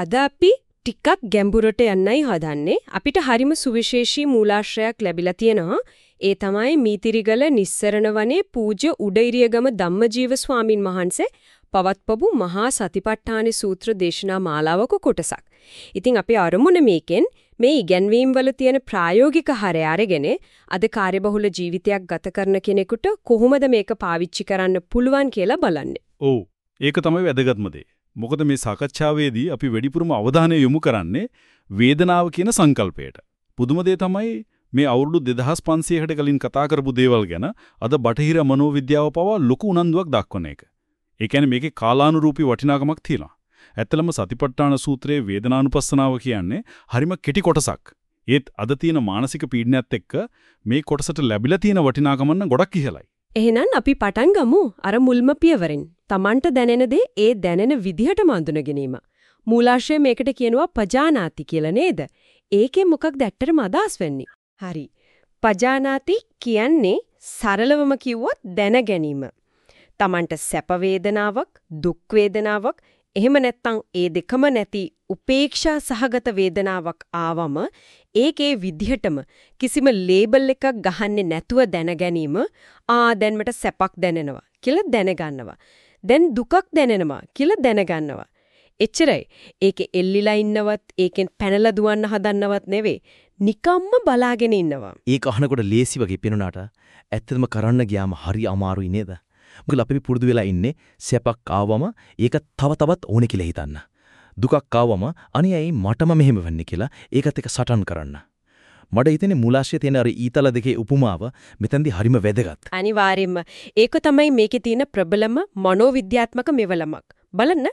අද අපි ටිකක් ගැඹුරට යන්නයි හදන්නේ. අපිට හරිම සුවිශේෂී මූලාශ්‍රයක් ලැබිලා තියෙනවා. ඒ තමයි මීතිරිගල නිස්සරණ වනේ පූජ්‍ය උඩිරියගම ධම්මජීව ස්වාමින් වහන්සේ පවත්පපු මහා සතිපට්ඨාන සූත්‍ර දේශනා මාලාවක කොටසක්. ඉතින් අපි අරමුණ මේකෙන් මේ ඉගැන්වීම් වල තියෙන ප්‍රායෝගික හරය අරගෙන අද කාර්යබහුල ජීවිතයක් ගත කරන කෙනෙකුට කොහොමද මේක පාවිච්චි කරන්න පුළුවන් කියලා බලන්නේ. ඔව් ඒක තමයි වැදගත්ම දේ. මොකද මේ සාකච්ඡාවේදී අපි වැඩිපුරම අවධානය යොමු කරන්නේ වේදනාව කියන සංකල්පයට. පුදුම දේ තමයි මේ අවුරුදු 2500කට කලින් කතා කරපු දේවල් ගැන අද බටහිර මනෝවිද්‍යාව පවා ලොකු උනන්දුවක් දක්වන එක. ඒ කියන්නේ මේකේ කාලානුරූපී වටිනාකමක් තියෙනවා. ඇත්තලම සතිපට්ඨාන සූත්‍රයේ වේදනානුපස්සනාව කියන්නේ හරිම කෙටි කොටසක්. ඒත් අද තියෙන මානසික පීඩනයත් එක්ක මේ කොටසට ලැබිලා තියෙන වටිනාකම නම් ගොඩක් ඉහළයි. එහෙනම් අපි පටන් ගමු අර මුල්ම පියවරෙන්. Tamanට දැනෙන දේ ඒ දැනෙන විදිහටම අඳුන ගැනීම. මූලාශ්‍රය මේකට කියනවා පජානාති කියලා නේද? ඒකෙන් මොකක්ද ඇත්තටම අදහස් වෙන්නේ? හරි. පජානාති කියන්නේ සරලවම කිව්වොත් දැන ගැනීම. Tamanට සැප වේදනාවක්, දුක් වේදනාවක්, එහෙම නැත්නම් ඒ දෙකම නැති උපේක්ෂා සහගත වේදනාවක් ආවම ඒකේ විදිහටම කිසිම ලේබල් එකක් ගහන්නේ නැතුව දැන ගැනීම ආ දැන් මට සැපක් දැනෙනවා කියලා දැනගන්නවා. දැන් දුකක් දැනෙනවා කියලා දැනගන්නවා. එච්චරයි. ඒකේ එල්ලිලා ඉන්නවත් ඒකෙන් පැනලා දුවන්න හදන්නවත් නෙවෙයි. නිකම්ම බලාගෙන ඉන්නවා. ඒක අහනකොට ලේසි වගේ පේනුනාට ඇත්තටම කරන්න ගියාම හරි අමාරුයි නේද? මොකද අපි පුරුදු වෙලා ඉන්නේ සැපක් ආවම ඒක තව තවත් ඕනේ කියලා හිතන්න. දුකක් ආවම අනේ ඇයි මටම මෙහෙම වෙන්නේ කියලා ඒකත් එක්ක සටන් කරන්න. මට හිතෙන්නේ මූලාශ්‍රයේ තියෙන අර ඊතල දෙකේ උපමාව මෙතෙන්දී හරිම වැදගත්. අනිවාර්යයෙන්ම ඒක තමයි මේකේ තියෙන ප්‍රබලම මනෝවිද්‍යාත්මක මෙවලමක්. බලන්න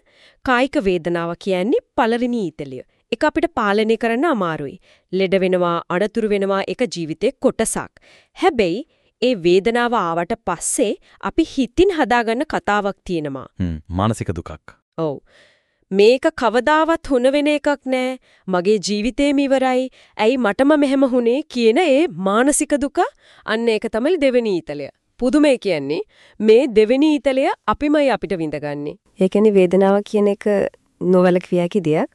කායික වේදනාව කියන්නේ පළවෙනි ඊතලිය. ඒක අපිට පාලනය කරන්න අමාරුයි. ලෙඩ වෙනවා, අඩතුරු වෙනවා ඒක ජීවිතේ කොටසක්. හැබැයි ඒ වේදනාව ආවට පස්සේ අපි හිතින් හදාගන්න කතාවක් තියෙනවා. හ්ම් මානසික දුකක්. ඔව්. මේක කවදාවත් හුන වෙන එකක් නෑ. මගේ ජීවිතේම ඉවරයි. ඇයි මටම මෙහෙම වුනේ කියන ඒ මානසික දුක අන්න ඒක තමයි දෙවෙනි ඊතලය. පුදුමේ කියන්නේ මේ දෙවෙනි ඊතලය අපිමයි අපිට විඳගන්නේ. ඒ කියන්නේ වේදනාව කියන එක නොවැළක්විය හැකි දෙයක්.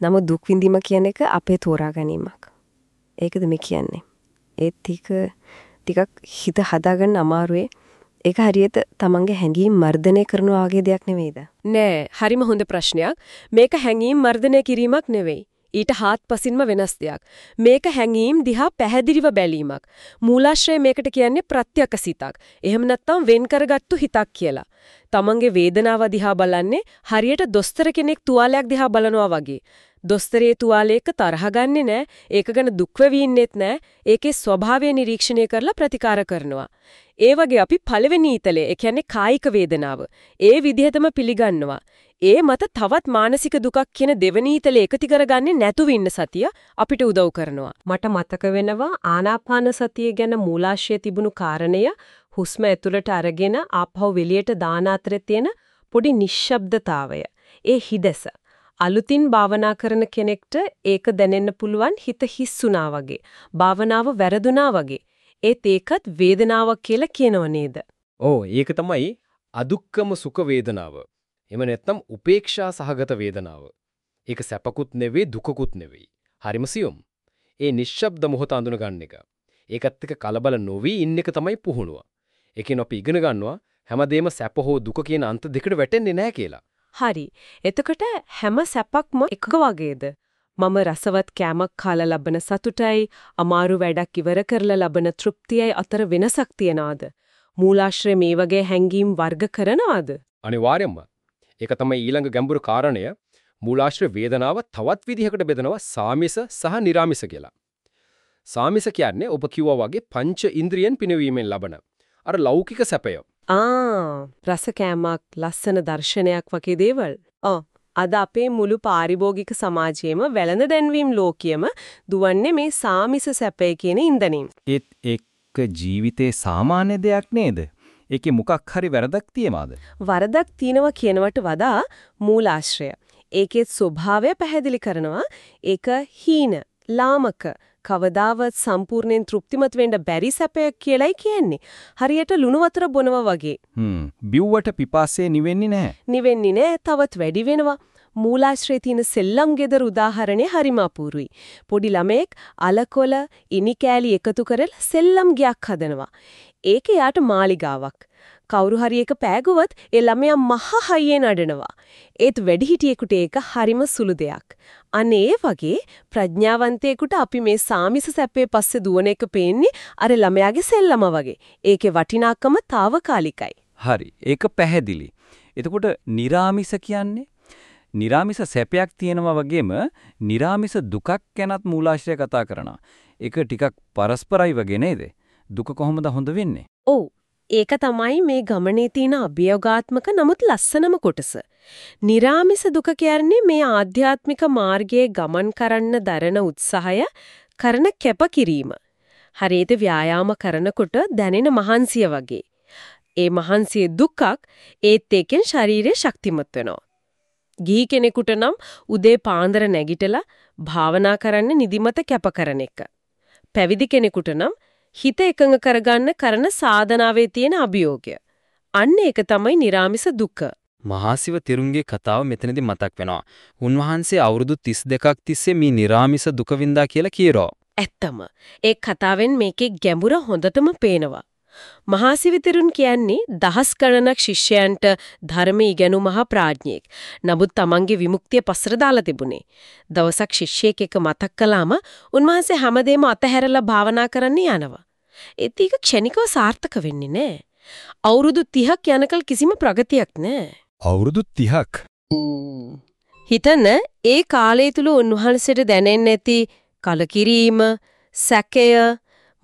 නමුත් දුක් විඳීම කියන එක අපේ තෝරා ගැනීමක්. ඒකද මේ කියන්නේ. ඒත් ටික ටිකක් හිත හදාගන්න අමාරුවේ. ඒක හරියට තමන්ගේ හැඟීම් මර්ධනය කරනවා වගේ දෙයක් නෙවෙයිද? නෑ, හරිම හොඳ ප්‍රශ්නයක්. මේක හැඟීම් මර්ධනය කිරීමක් නෙවෙයි. ඊට හාත්පසින්ම වෙනස් දෙයක්. මේක හැඟීම් දිහා පැහැදිලිව බැලීමක්. මූලාශ්‍රය මේකට කියන්නේ ප්‍රත්‍යක්ෂිතක්. එහෙම නැත්නම් වෙන් කරගත්තු හිතක් කියලා. තමන්ගේ වේදනාව දිහා බලන්නේ හරියට දොස්තර කෙනෙක් තුවාලයක් දිහා බලනවා වගේ. දොස්තරේ තුවාලයක තරහ ගන්නෙ නෑ. ඒක ගැන දුක් වෙවි ඉන්නෙත් නෑ. ඒකේ ස්වභාවය නිරීක්ෂණය කරලා ප්‍රතිකාර කරනවා. ඒ වගේ අපි පළවෙනි ඊතලයේ ඒ කියන්නේ කායික වේදනාව ඒ විදිහටම පිළිගන්නවා. ඒ මත තවත් මානසික දුකක් කියන දෙවෙනි ඊතලයේ එකති කරගන්නේ නැතුව ඉන්න සතිය අපිට උදව් කරනවා. මට මතක වෙනවා ආනාපාන සතිය ගැන මූලාශ්‍රය තිබුණු කාරණය හුස්ම ඇතුළට අරගෙන ආපහු එළියට දාන අතරේ තියෙන පොඩි නිශ්ශබ්දතාවය. ඒ හිදස. අලුතින් භාවනා කරන කෙනෙක්ට ඒක දැනෙන්න පුළුවන් හිත හිස්සුනා වගේ. භාවනාව වැරදුනා වගේ. ඒත් ඒකත් වේදනාවක් කියලා කියනව නේද? ඔව් ඒක තමයි අදුක්කම සුඛ වේදනාව. එහෙම නැත්නම් උපේක්ෂා සහගත වේදනාව. ඒක සැපකුත් නෙවෙයි දුකකුත් නෙවෙයි. හරිම සියුම්. ඒ නිශ්ශබ්ද මොහොත අඳුන ගන්න එක. ඒකත් එක්ක කලබල නොවි ඉන්න එක තමයි පුහුණුව. ඒකෙන් අපි ඉගෙන ගන්නවා හැමදේම සැප හෝ දුක කියන අන්ත දෙකට වැටෙන්නේ නැහැ කියලා. හරි. එතකොට හැම සැපක්ම එකක වගේද? මම රසවත් කෑමක් කාලා ලබන සතුටයි, අමාරු වැඩක් ඉවර කරලා ලබන තෘප්තියයි අතර වෙනසක් තියනවාද? මූලාශ්‍රය මේ වගේ හැඟීම් වර්ග කරනවාද? අනිවාර්යයෙන්ම. ඒක තමයි ඊළඟ ගැඹුරු කාරණය. මූලාශ්‍රය වේදනාව තවත් විදිහකට බෙදනවා සාමිස සහ නිරාමිස කියලා. සාමිස කියන්නේ ඔබ කිව්වා වගේ පංච ඉන්ද්‍රියන් පිනවීමෙන් ලබන අර ලෞකික සැපය. ආ රස කෑමක් ලස්සන දර්ශනයක් වගේ දේවල්. ඔව්. අද අපේ මුළු පාරිභෝගික සමාජයේම වැළඳ දැන්වීම් ලෝකියම දුවන්නේ මේ සාමිස සැපේ කියන ඉන්දනින්. ඒත් එක්ක ජීවිතේ සාමාන්‍ය දෙයක් නේද? ඒකේ මොකක් හරි වැරදක් තියනවාද? වරදක් තියනවා කියනවට වඩා මූලාශ්‍රය. ඒකේ ස්වභාවය පැහැදිලි කරනවා. ඒක හීන, ලාමක, කවදාවත් සම්පූර්ණයෙන් තෘප්තිමත් වෙන්න බැරි සැපයක් කියලයි කියන්නේ. හරියට ලුණු වතුර බොනවා වගේ. හ්ම්. බිව්වට පිපාසය නිවෙන්නේ නැහැ. නිවෙන්නේ නැහැ. තවත් වැඩි වෙනවා. මූලාශ්‍රයේ තියෙන සෙල්ලම් ගෙදර උදාහරණේ හරිම අපූරුයි. පොඩි ළමෙක් අලකොල ඉනි කෑලි එකතු කරලා සෙල්ලම් ගයක් හදනවා. ඒක යාට මාලිගාවක්. කවුරු හරි එක පෑගුවත් ඒ ළමයා මහ හයියෙන් අඬනවා. ඒත් වැඩිහිටියෙකුට ඒක හරිම සුළු දෙයක්. අනේ වගේ ප්‍රඥාවන්තයෙකුට අපි මේ සාමිස සැපේ පස්සේ දුවන එක පේන්නේ අර ළමයාගේ සෙල්ලම වගේ. ඒකේ වටිනාකම తాවකාලිකයි. හරි. ඒක පැහැදිලි. එතකොට निराமிස කියන්නේ निराமிස සැපයක් තියෙනවා වගේම निराமிස දුකක් ගැනත් මූලාශ්‍රය කතා කරනවා. ඒක ටිකක් පරස්පරයි වගේ නේද? දුක කොහොමද හොඳ වෙන්නේ? ඔව් ඒක තමයි මේ ගමනේ තියෙන අභියෝගාත්මක නමුත් ලස්සනම කොටස. निराமிස දුක කියන්නේ මේ ආධ්‍යාත්මික මාර්ගයේ ගමන් කරන්න දරන උත්සාහය කරන කැපකිරීම. හරියට ව්‍යායාම කරනකොට දැනෙන මහන්සිය වගේ. ඒ මහන්සියේ දුක්ක් ඒත් ඒකෙන් ශරීරය ශක්තිමත් වෙනවා. ගිහි කෙනෙකුට නම් උදේ පාන්දර නැගිටලා භාවනා කරන්න නිදිමත කැප කරන එක. පැවිදි කෙනෙකුට නම් හිත එකඟ කරගන්න කරන සාධනාවේ තියෙන අභියෝගය. අන්න ඒක තමයි निराமிස දුක්ඛ. මහාසිව තෙරුන්ගේ කතාව මෙතනදී මතක් වෙනවා. උන්වහන්සේ අවුරුදු 32ක් තිස්සේ මේ निराமிස දුක වින්දා කියලා කියනවා. ඇත්තම ඒ කතාවෙන් මේකේ ගැඹුර හොඳටම පේනවා. මහාසිවිතරුන් කියන්නේ දහස් ගණනක් ශිෂ්‍යයන්ට ධර්ම ඉගෙනු මහ ප්‍රඥෙක්. නමුත් තමන්ගේ විමුක්තිය පස්සට දාලා තිබුණේ. දවසක් ශිෂ්‍යයෙක් එක මතක් කළාම උන්වහන්සේ හැමදේම අතහැරලා භාවනා කරන්න යනවා. ඒත් ඒක ක්ෂණිකව සාර්ථක වෙන්නේ නැහැ. අවුරුදු 30ක් යනකල් කිසිම ප්‍රගතියක් නැහැ. අවුරුදු 30ක් හිතන්න ඒ කාලය තුල උන්වහන්සේට දැනෙන්නේ නැති කලකිරීම, සැකය,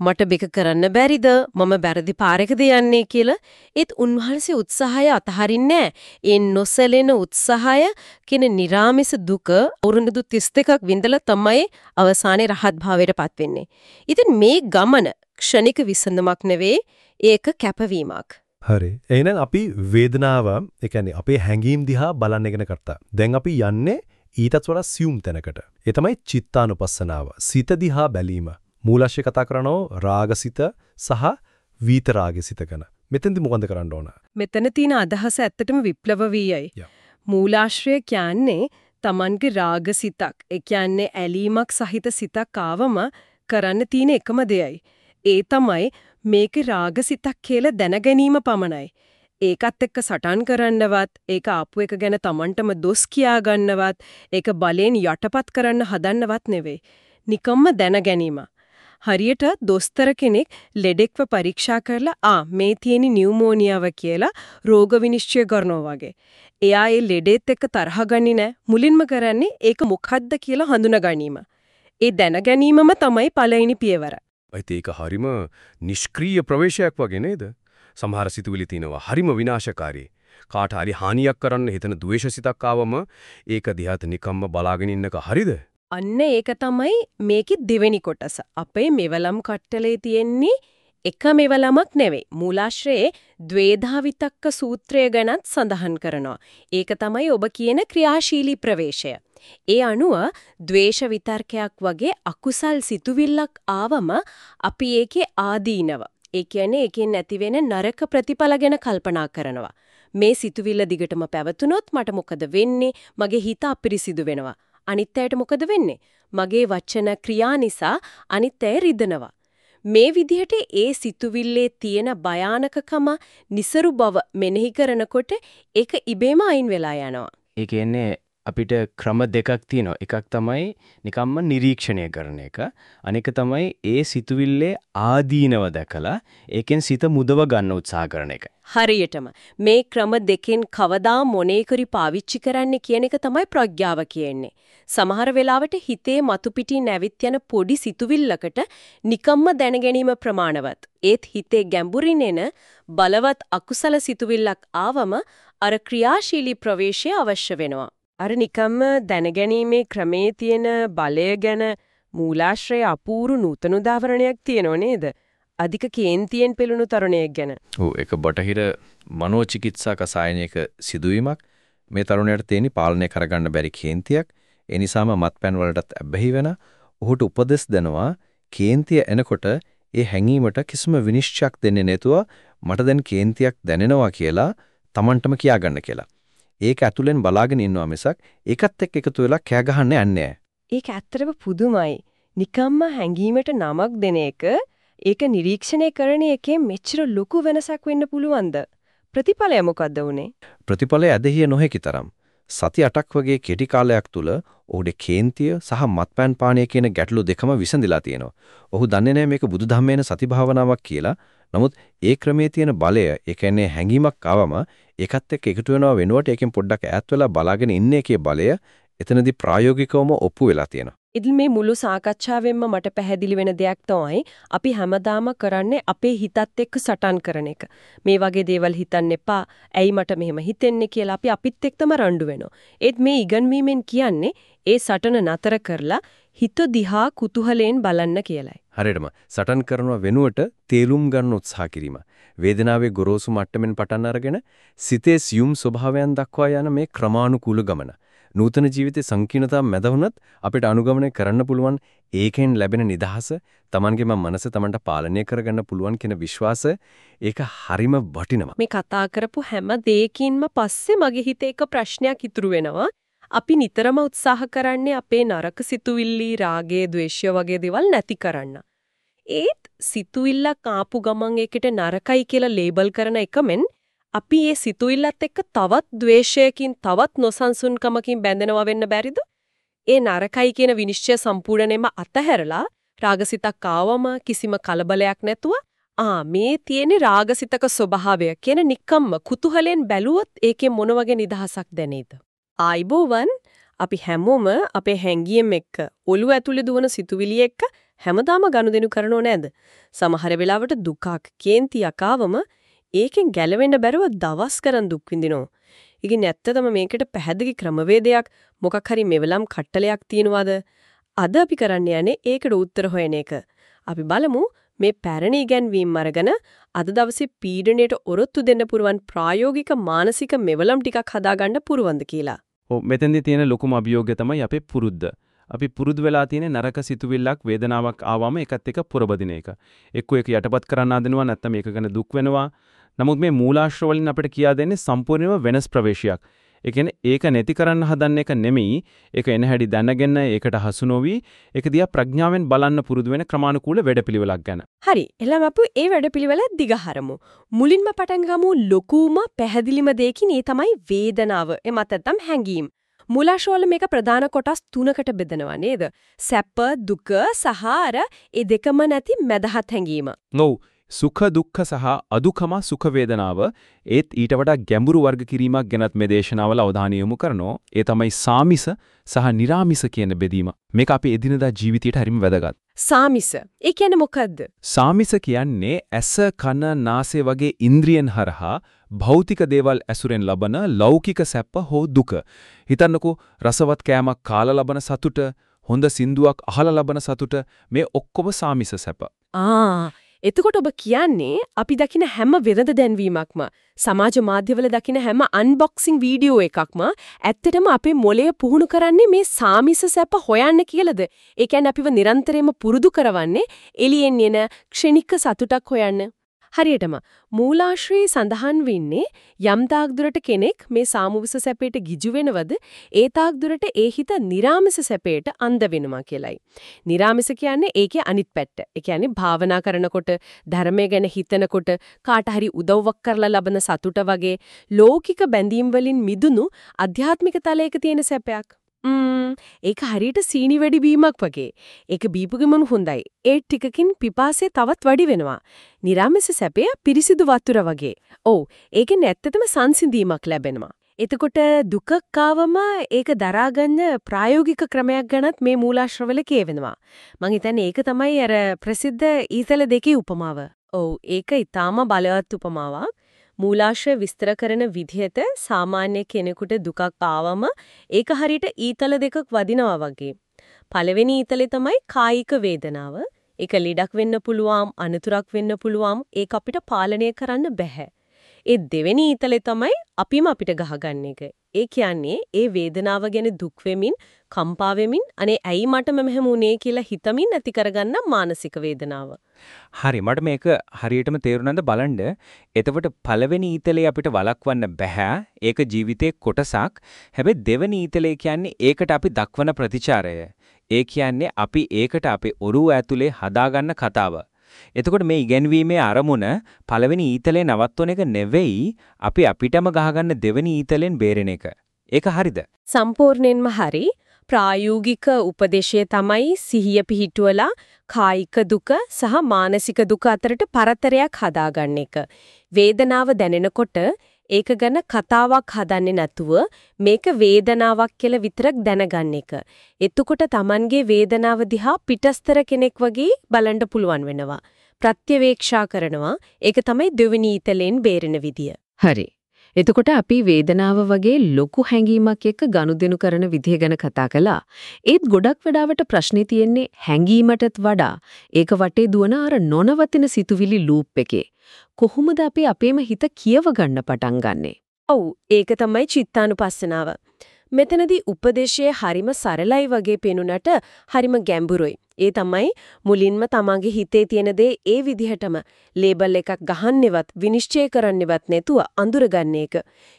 මට බික කරන්න බැරිද මම බැරදි පාරකද යන්නේ කියලා ඒත් උන්වහන්සේ උත්සාහය අතහරින්නේ ඒ නොසැලෙන උත්සාහය කියන निराமிස දුක වරුණුදු 32ක් විඳලා තමයි අවසානයේ රහත් භාවයටපත් වෙන්නේ. ඉතින් මේ ගමන ක්ෂණික විසඳුමක් නෙවෙයි ඒක කැපවීමක්. හරි. එහෙනම් අපි වේදනාව, ඒ කියන්නේ අපේ හැඟීම් දිහා බලන්න ඉගෙන ගත්තා. දැන් අපි යන්නේ ඊටත් වඩා සියුම් තැනකට. ඒ තමයි චිත්තානුපස්සනාව. සිත දිහා බැලීම. මූලාශ්‍රය කතා කරනෝ රාගසිත සහ වීතරාගසිත ගැන. මෙතෙන්දි මොකන්ද කරන්න ඕන? මෙතන තියෙන අදහස ඇත්තටම විප්ලවීයයි. මූලාශ්‍රය කියන්නේ Tamanගේ රාගසිතක්. ඒ කියන්නේ ඇලීමක් සහිත සිතක් ආවම කරන්න තියෙන එකම දෙයයි. ඒ තමයි මේකේ රාගසිතක් කියලා දැනගැනීම පමණයි. ඒකත් එක්ක සටන් කරන්නවත් ඒක ආපු එක ගැන Tamanටම දොස් කියා ගන්නවත් ඒක බලෙන් යටපත් කරන්න හදන්නවත් නෙවෙයි. නිකම්ම දැනගැනීම. හරියට දොස්තර කෙනෙක් ලෙඩෙක්ව පරීක්ෂා කරලා ආ මේ තියෙන නියුමෝනියාව කියලා රෝග විනිශ්චය කරනවා වගේ. එයා ඒ ලෙඩෙත් එක්ක තරහ ගන්නේ නැහැ. මුලින්ම කරන්නේ ඒක මොකක්ද කියලා හඳුනා ගැනීම. ඒ දැන ගැනීමම තමයි පළවෙනි පියවර. ඒත් ඒක හරිම නිෂ්ක්‍රීය ප්‍රවේශයක් වගේ නේද? සමහර සිතුවිලි තිනවා හරිම විනාශකාරී. කාට හරි හානියක් කරන්න හිතන ද්වේෂසිතක් ආවම ඒක දිහාට නිකම්ම බලාගෙන ඉන්නක හරිද? අන්න ඒක තමයි මේකේ දෙවෙනි කොටස. අපේ මෙවලම් කට්ටලේ තියෙන්නේ එක මෙවලමක් නෙවෙයි. මූලාශ්‍රයේ ද්වේධා විතක්ක සූත්‍රය ගැනත් සඳහන් කරනවා. ඒක තමයි ඔබ කියන ක්‍රියාශීලී ප්‍රවේශය. ඒ අනුව ද්වේෂ විතර්කයක් වගේ අකුසල් සිතුවිල්ලක් ආවම අපි ඒකේ ආදීනව. ඒ කියන්නේ ඒකෙන් නැතිවෙන නරක ප්‍රතිඵල ගැන කල්පනා කරනවා. මේ සිතුවිල්ල දිගටම පැවතුනොත් මට මොකද වෙන්නේ? මගේ හිත අපිරිසිදු වෙනවා. අනිත් අයට මොකද වෙන්නේ? මගේ වචන ක්‍රියා නිසා අනිත් අය රිදනවා. මේ විදිහට ඒ සිතුවිල්ලේ තියෙන භයානකකම નિසරු බව මෙනෙහි කරනකොට ඒක ඉබේම අයින් වෙලා යනවා. ඒ කියන්නේ අපිට ක්‍රම දෙකක් තියෙනවා. එකක් තමයි නිකම්ම නිරීක්ෂණය කරන එක. අනෙක තමයි ඒ සිතුවිල්ලේ ආදීනව දැකලා ඒකෙන් සිත මුදව ගන්න උත්සාහ කරන එක. හරියටම මේ ක්‍රම දෙකෙන් කවදා මොනේකරි පාවිච්චි කරන්න කියන එක තමයි ප්‍රඥාව කියන්නේ. සමහර වෙලාවට හිතේ මතු පිටින් ඇවිත් යන පොඩි සිතුවිල්ලකට නිකම්ම දැනගැනීම ප්‍රමාණවත්. ඒත් හිතේ ගැඹුරින් එන බලවත් අකුසල සිතුවිල්ලක් ආවම අර ක්‍රියාශීලී ප්‍රවේශය අවශ්‍ය වෙනවා. අර නිකම්ම දැනගැනීමේ ක්‍රමේ තියෙන බලය ගැන මූලාශ්‍රය අපූරු නූතන උදාහරණයක් තියෙනව නේද? අධික කේන්තියෙන් පෙළුණු තරුණයෙක් ගැන. ඔව් ඒක බටහිර මනෝචිකිත්සා කසායනයක සිදුවීමක්. මේ තරුණයාට තියෙන පාලනය කරගන්න බැරි කේන්තියක්. ඒ නිසාම මත්පැන් වලටත් ඇබ්බැහි වෙන. ඔහුට උපදෙස් දෙනවා කේන්තිය එනකොට ඒ හැඟීමට කිසිම විනිශ්චයක් දෙන්නේ නැතුව මට දැන් කේන්තියක් දැනෙනවා කියලා Tamanටම කියාගන්න කියලා. ඒක ඇතුලෙන් බලාගෙන ඉන්නවා මිසක් ඒකත් එක්ක එකතු වෙලා කෑ ගහන්න යන්නේ. ඒක ඇත්තටම පුදුමයි. නිකම්ම හැංගීමට නමක් දෙන එක ඒක නිරීක්ෂණය කරන එකේ මෙච්චර ලොකු වෙනසක් වෙන්න පුළුවන්ද? ප්‍රතිඵලය මොකද්ද උනේ? ප්‍රතිඵලය ඇදහිය නොහැකි තරම්. සති 8ක් වගේ කෙටි කාලයක් තුල ඔහුගේ කේන්තිය සහ මත්පැන් පානය කියන ගැටලු දෙකම විසඳලා තියෙනවා. ඔහු දන්නේ නැහැ මේක බුදුදහමේන සති භාවනාවක් කියලා. නමුත් ඒ ක්‍රමයේ තියෙන බලය, ඒ කියන්නේ හැඟීමක් ආවම ඒකත් එක්ක එකතු වෙනවා වෙනුවට ඒකෙන් පොඩ්ඩක් ඈත් වෙලා බලාගෙන ඉන්න එකේ බලය එතනදී ප්‍රායෝගිකවම ඔප්පු වෙලා තියෙනවා. ඉතින් මේ මුළු සාකච්ඡාවෙන්ම මට පැහැදිලි වෙන දෙයක් තමයි අපි හැමදාම කරන්නේ අපේ හිතත් එක්ක සටන් කරන එක. මේ වගේ දේවල් හිතන්න එපා. ඇයි මට මෙහෙම හිතෙන්නේ කියලා අපි අපිත් එක්කම රණ්ඩු වෙනවා. ඒත් මේ ඉගන්වීමෙන් කියන්නේ ඒ සටන නතර කරලා හිත දිහා කුතුහලයෙන් බලන්න කියලයි. හරියටම සටන් කරනව වෙනුවට තේරුම් ගන්න උත්සාහ කිරීම. වේදනාවේ ගොරෝසු මට්ටමින් පටන් අරගෙන සිතේ සියුම් ස්වභාවයන් දක්වා යන මේ ක්‍රමානුකූල ගමන. නූතන ජීවිතේ සංකීර්ණතා මැද වුණත් අපිට අනුගමනය කරන්න පුළුවන් ඒකෙන් ලැබෙන නිදහස Tamange මනස Tamanට පාලනය කරගන්න පුළුවන් කියන විශ්වාසය ඒක හරිම වටිනවා. මේ කතා කරපු හැම දෙයකින්ම පස්සේ මගේ හිතේ එක ප්‍රශ්නයක් ඉතුරු වෙනවා. අපි නිතරම උත්සාහ කරන්නේ අපේ නරක සිතුවිලි, රාගය, ద్వේෂය වගේ දේවල් නැති කරන්න. ඒත් සිතුවිල්ලක් ආපු ගමන් ඒකට නරකයි කියලා ලේබල් කරන එකමෙන් අපි ඒ සිතුවිල්ලත් එක්ක තවත් द्वේෂයකින් තවත් නොසන්සුන්කමකින් බැඳෙනවා වෙන්න බැරිද? ඒ නරකයි කියන විනිශ්චය සම්පූර්ණයෙන්ම අතහැරලා රාගසිතක් ආවම කිසිම කලබලයක් නැතුව ආ මේ තියෙන රාගසිතක ස්වභාවය කියන නික්කම්ම කුතුහලෙන් බැලුවොත් ඒකේ මොන වගේ නිදහසක් දැනේද? ආයිබෝවන් අපි හැමෝම අපේ හැංගියෙම් එක්ක ඔළුව ඇතුලේ දුවන සිතුවිලි එක්ක හැමදාම ගනුදෙනු කරනෝ නේද? සමහර වෙලාවට දුකක්, කේන්තියක් ආවම ඒකෙන් ගැලවෙන්න බැරුව දවස් කරන් දුක් විඳිනවා. ඉතින් ඇත්තටම මේකට පැහැදිලි ක්‍රමවේදයක් මොකක් හරි මෙවලම් කට්ටලයක් තියනවාද? අද අපි කරන්න යන්නේ ඒකට උත්තර හොයන එක. අපි බලමු මේ පැරණි ඉගැන්වීම් අරගෙන අද දවසේ පීඩණයට ඔරොත්තු දෙන්න පුරුවන් ප්‍රායෝගික මානසික මෙවලම් ටිකක් හදාගන්න පුරුවන්ද කියලා. ඔව් මෙතෙන්දී තියෙන ලොකුම අභියෝගය තමයි අපේ පුරුද්ද. අපි පුරුදු වෙලා තියෙන නරක සිතුවිල්ලක් වේදනාවක් ආවම ඒකත් එක්ක පුරබදින එක. එක්ක ඒක යටපත් කරන්න හදනවා නැත්නම් ඒක ගැන දුක් වෙනවා. නමුත් මේ මූලාශ්‍ර වලින් අපිට කියා දෙන්නේ සම්පූර්ණයෙන්ම වෙනස් ප්‍රවේශයක්. ඒ කියන්නේ ඒක නැති කරන්න හදන එක නෙමෙයි. ඒක එන හැටි දැනගෙන ඒකට හසු නොවි ඒක දිහා ප්‍රඥාවෙන් බලන්න පුරුදු වෙන ක්‍රමානුකූල වැඩපිළිවෙලක් ගැන. හරි. එළම අපි ඒ වැඩපිළිවෙල දිගහරමු. මුලින්ම පටන් ගමු ලොකුම පැහැදිලිම දෙයකින් ඒ තමයි වේදනාව. එමත් නැත්නම් හැඟීම්. මුලාශෝල මේක ප්‍රධාන කොටස් තුනකට බෙදනවා නේද? සැප, දුක සහ අර ඒ දෙකම නැති මැදහත් හැඟීම. ඔව්. සුඛ දුක්ඛ සහ අදුකම සුඛ වේදනාව ඒත් ඊට වඩා ගැඹුරු වර්ග කිරීමක් ගැනත් මේ දේශනාවල අවධානය යොමු කරනෝ ඒ තමයි සාමිස සහ निराමිස කියන බෙදීම. මේක අපේ එදිනදා ජීවිතයට හරිම වැදගත්. සාමිස. ඒ කියන්නේ මොකද්ද? සාමිස කියන්නේ ඇස කන නාසය වගේ ඉන්ද්‍රියන් හරහා භෞතික දේවල් ඇසුරෙන් ලබන ලෞකික සැප හෝ දුක. හිතන්නකෝ රසවත් කෑමක් කාලා ලබන සතුට හොඳ සින්දුවක් අහලා ලබන සතුට මේ ඔක්කොම සාමිස සැප. ආ එතකොට ඔබ කියන්නේ අපි දකින හැම වෙරද දැන්වීමක්ම සමාජ මාධ්‍යවල දකින හැම අන්බොක්සිං වීඩියෝ එකක්ම ඇත්තටම අපේ මොළය පුහුණු කරන්නේ මේ සාමිස සැප හොයන්න කියලාද? ඒ කියන්නේ අපිව නිරන්තරයෙන්ම පුරුදු කරවන්නේ එළියෙන් එන ක්ෂණික සතුටක් හොයන්න. හරියටම මූලාශ්‍රයේ සඳහන් වෙන්නේ යම් තාක් කෙනෙක් මේ සාමුවිස සැපයට ගිජු වෙනවද ඒ තාක් ඒ හිත निराமிස සැපයට අඳ වෙනවා කියලයි. निराமிස කියන්නේ ඒකේ අනිත් පැත්ත. ඒ කියන්නේ භාවනා කරනකොට ධර්මය ගැන හිතනකොට කාට හරි උදව්වක් කරලා ලබන සතුට වගේ ලෞකික බැඳීම් වලින් මිදුණු අධ්‍යාත්මික තලයක තියෙන සැපයක්. ම්ම් ඒක හරියට සීනි වැඩි බීමක් වගේ. ඒක බීපු ගමන් හොඳයි. ඒ ටිකකින් පිපාසය තවත් වැඩි වෙනවා. නිරාමස සැපය පිරිසිදු වතුර වගේ. ඔව් ඒකෙන් ඇත්තටම සංසිඳීමක් ලැබෙනවා. එතකොට දුකක් ආවම ඒක දරාගන්න ප්‍රායෝගික ක්‍රමයක් ගැනත් මේ මූලාශ්‍රවල කියවෙනවා. මං හිතන්නේ ඒක තමයි අර ප්‍රසිද්ධ ඊතල දෙකේ උපමාව. ඔව් ඒක ඊටාම බලවත් උපමාවක්. මූලාශ්‍රය විස්තර කරන විදිහට සාමාන්‍ය කෙනෙකුට දුකක් ආවම ඒක හරියට ඊතල දෙකක් වදිනවා වගේ. පළවෙනි ඊතලේ තමයි කායික වේදනාව. ඒක ලෙඩක් වෙන්න පුළුවන්, අනතුරක් වෙන්න පුළුවන්. ඒක අපිට පාලනය කරන්න බෑ. ඒ දෙවෙනි ඊතලේ තමයි අපිම අපිට ගහගන්න එක. ඒ කියන්නේ ඒ වේදනාව ගැන දුක් වෙමින්, කම්පා වෙමින්, අනේ ඇයි මටම මෙහෙම වුනේ කියලා හිතමින් ඇති කරගන්න මානසික වේදනාව. හරි මට මේක හරියටම තේරුණාද බලන්න. එතකොට පළවෙනි ඊතලේ අපිට වළක්වන්න බෑ. ඒක ජීවිතේ කොටසක්. හැබැයි දෙවෙනි ඊතලේ කියන්නේ ඒකට අපි දක්වන ප්‍රතිචාරය. ඒ කියන්නේ අපි ඒකට අපේ ඔරුව ඇතුලේ හදාගන්න කතාව. එතකොට මේ ඉගැන්වීමේ අරමුණ පළවෙනි ඊතලේ නවත්වන එක නෙවෙයි අපි අපිටම ගහගන්න දෙවෙනි ඊතලෙන් බේරෙන එක. ඒක හරිද? සම්පූර්ණයෙන්ම හරි. ප්‍රායෝගික උපදේශය තමයි සිහිය පිහිටුවලා කායික දුක සහ මානසික දුක අතරට පරතරයක් හදාගන්න එක. වේදනාව දැනෙනකොට ඒක ගැන කතාවක් හදන්නේ නැතුව මේක වේදනාවක් කියලා විතරක් දැනගන්න එක. එතකොට Tamanගේ වේදනාව දිහා පිටස්තර කෙනෙක් වගේ බලන්න පුළුවන් වෙනවා. ප්‍රත්‍යවේක්ෂා කරනවා. ඒක තමයි දෙවෙනි ඊතලෙන් බේරෙන විදිය. හරි. එතකොට අපි වේදනාව වගේ ලොකු හැඟීමක් එක්ක ගනුදෙනු කරන විදිහ ගැන කතා කළා. ඒත් ගොඩක් වෙලාවට ප්‍රශ්නේ තියෙන්නේ හැඟීමටත් වඩා ඒක වටේ දුවන අර නොනවතින සිතුවිලි ලූප් එකේ. කොහොමද අපි අපේම හිත කියව ගන්න පටන් ගන්නෙ? ඔව් ඒක තමයි චිත්තානුපස්සනාව. මෙතනදී උපදේශයේ හරිම සරලයි වගේ පෙනුනට හරිම ගැඹුරුයි. ඒ තමයි මුලින්ම තමන්ගේ හිතේ තියෙන දේ ඒ විදිහටම ලේබල් එකක් ගහන්නේවත් විනිශ්චය කරන්නේවත් නැතුව අඳුරගන්න එක.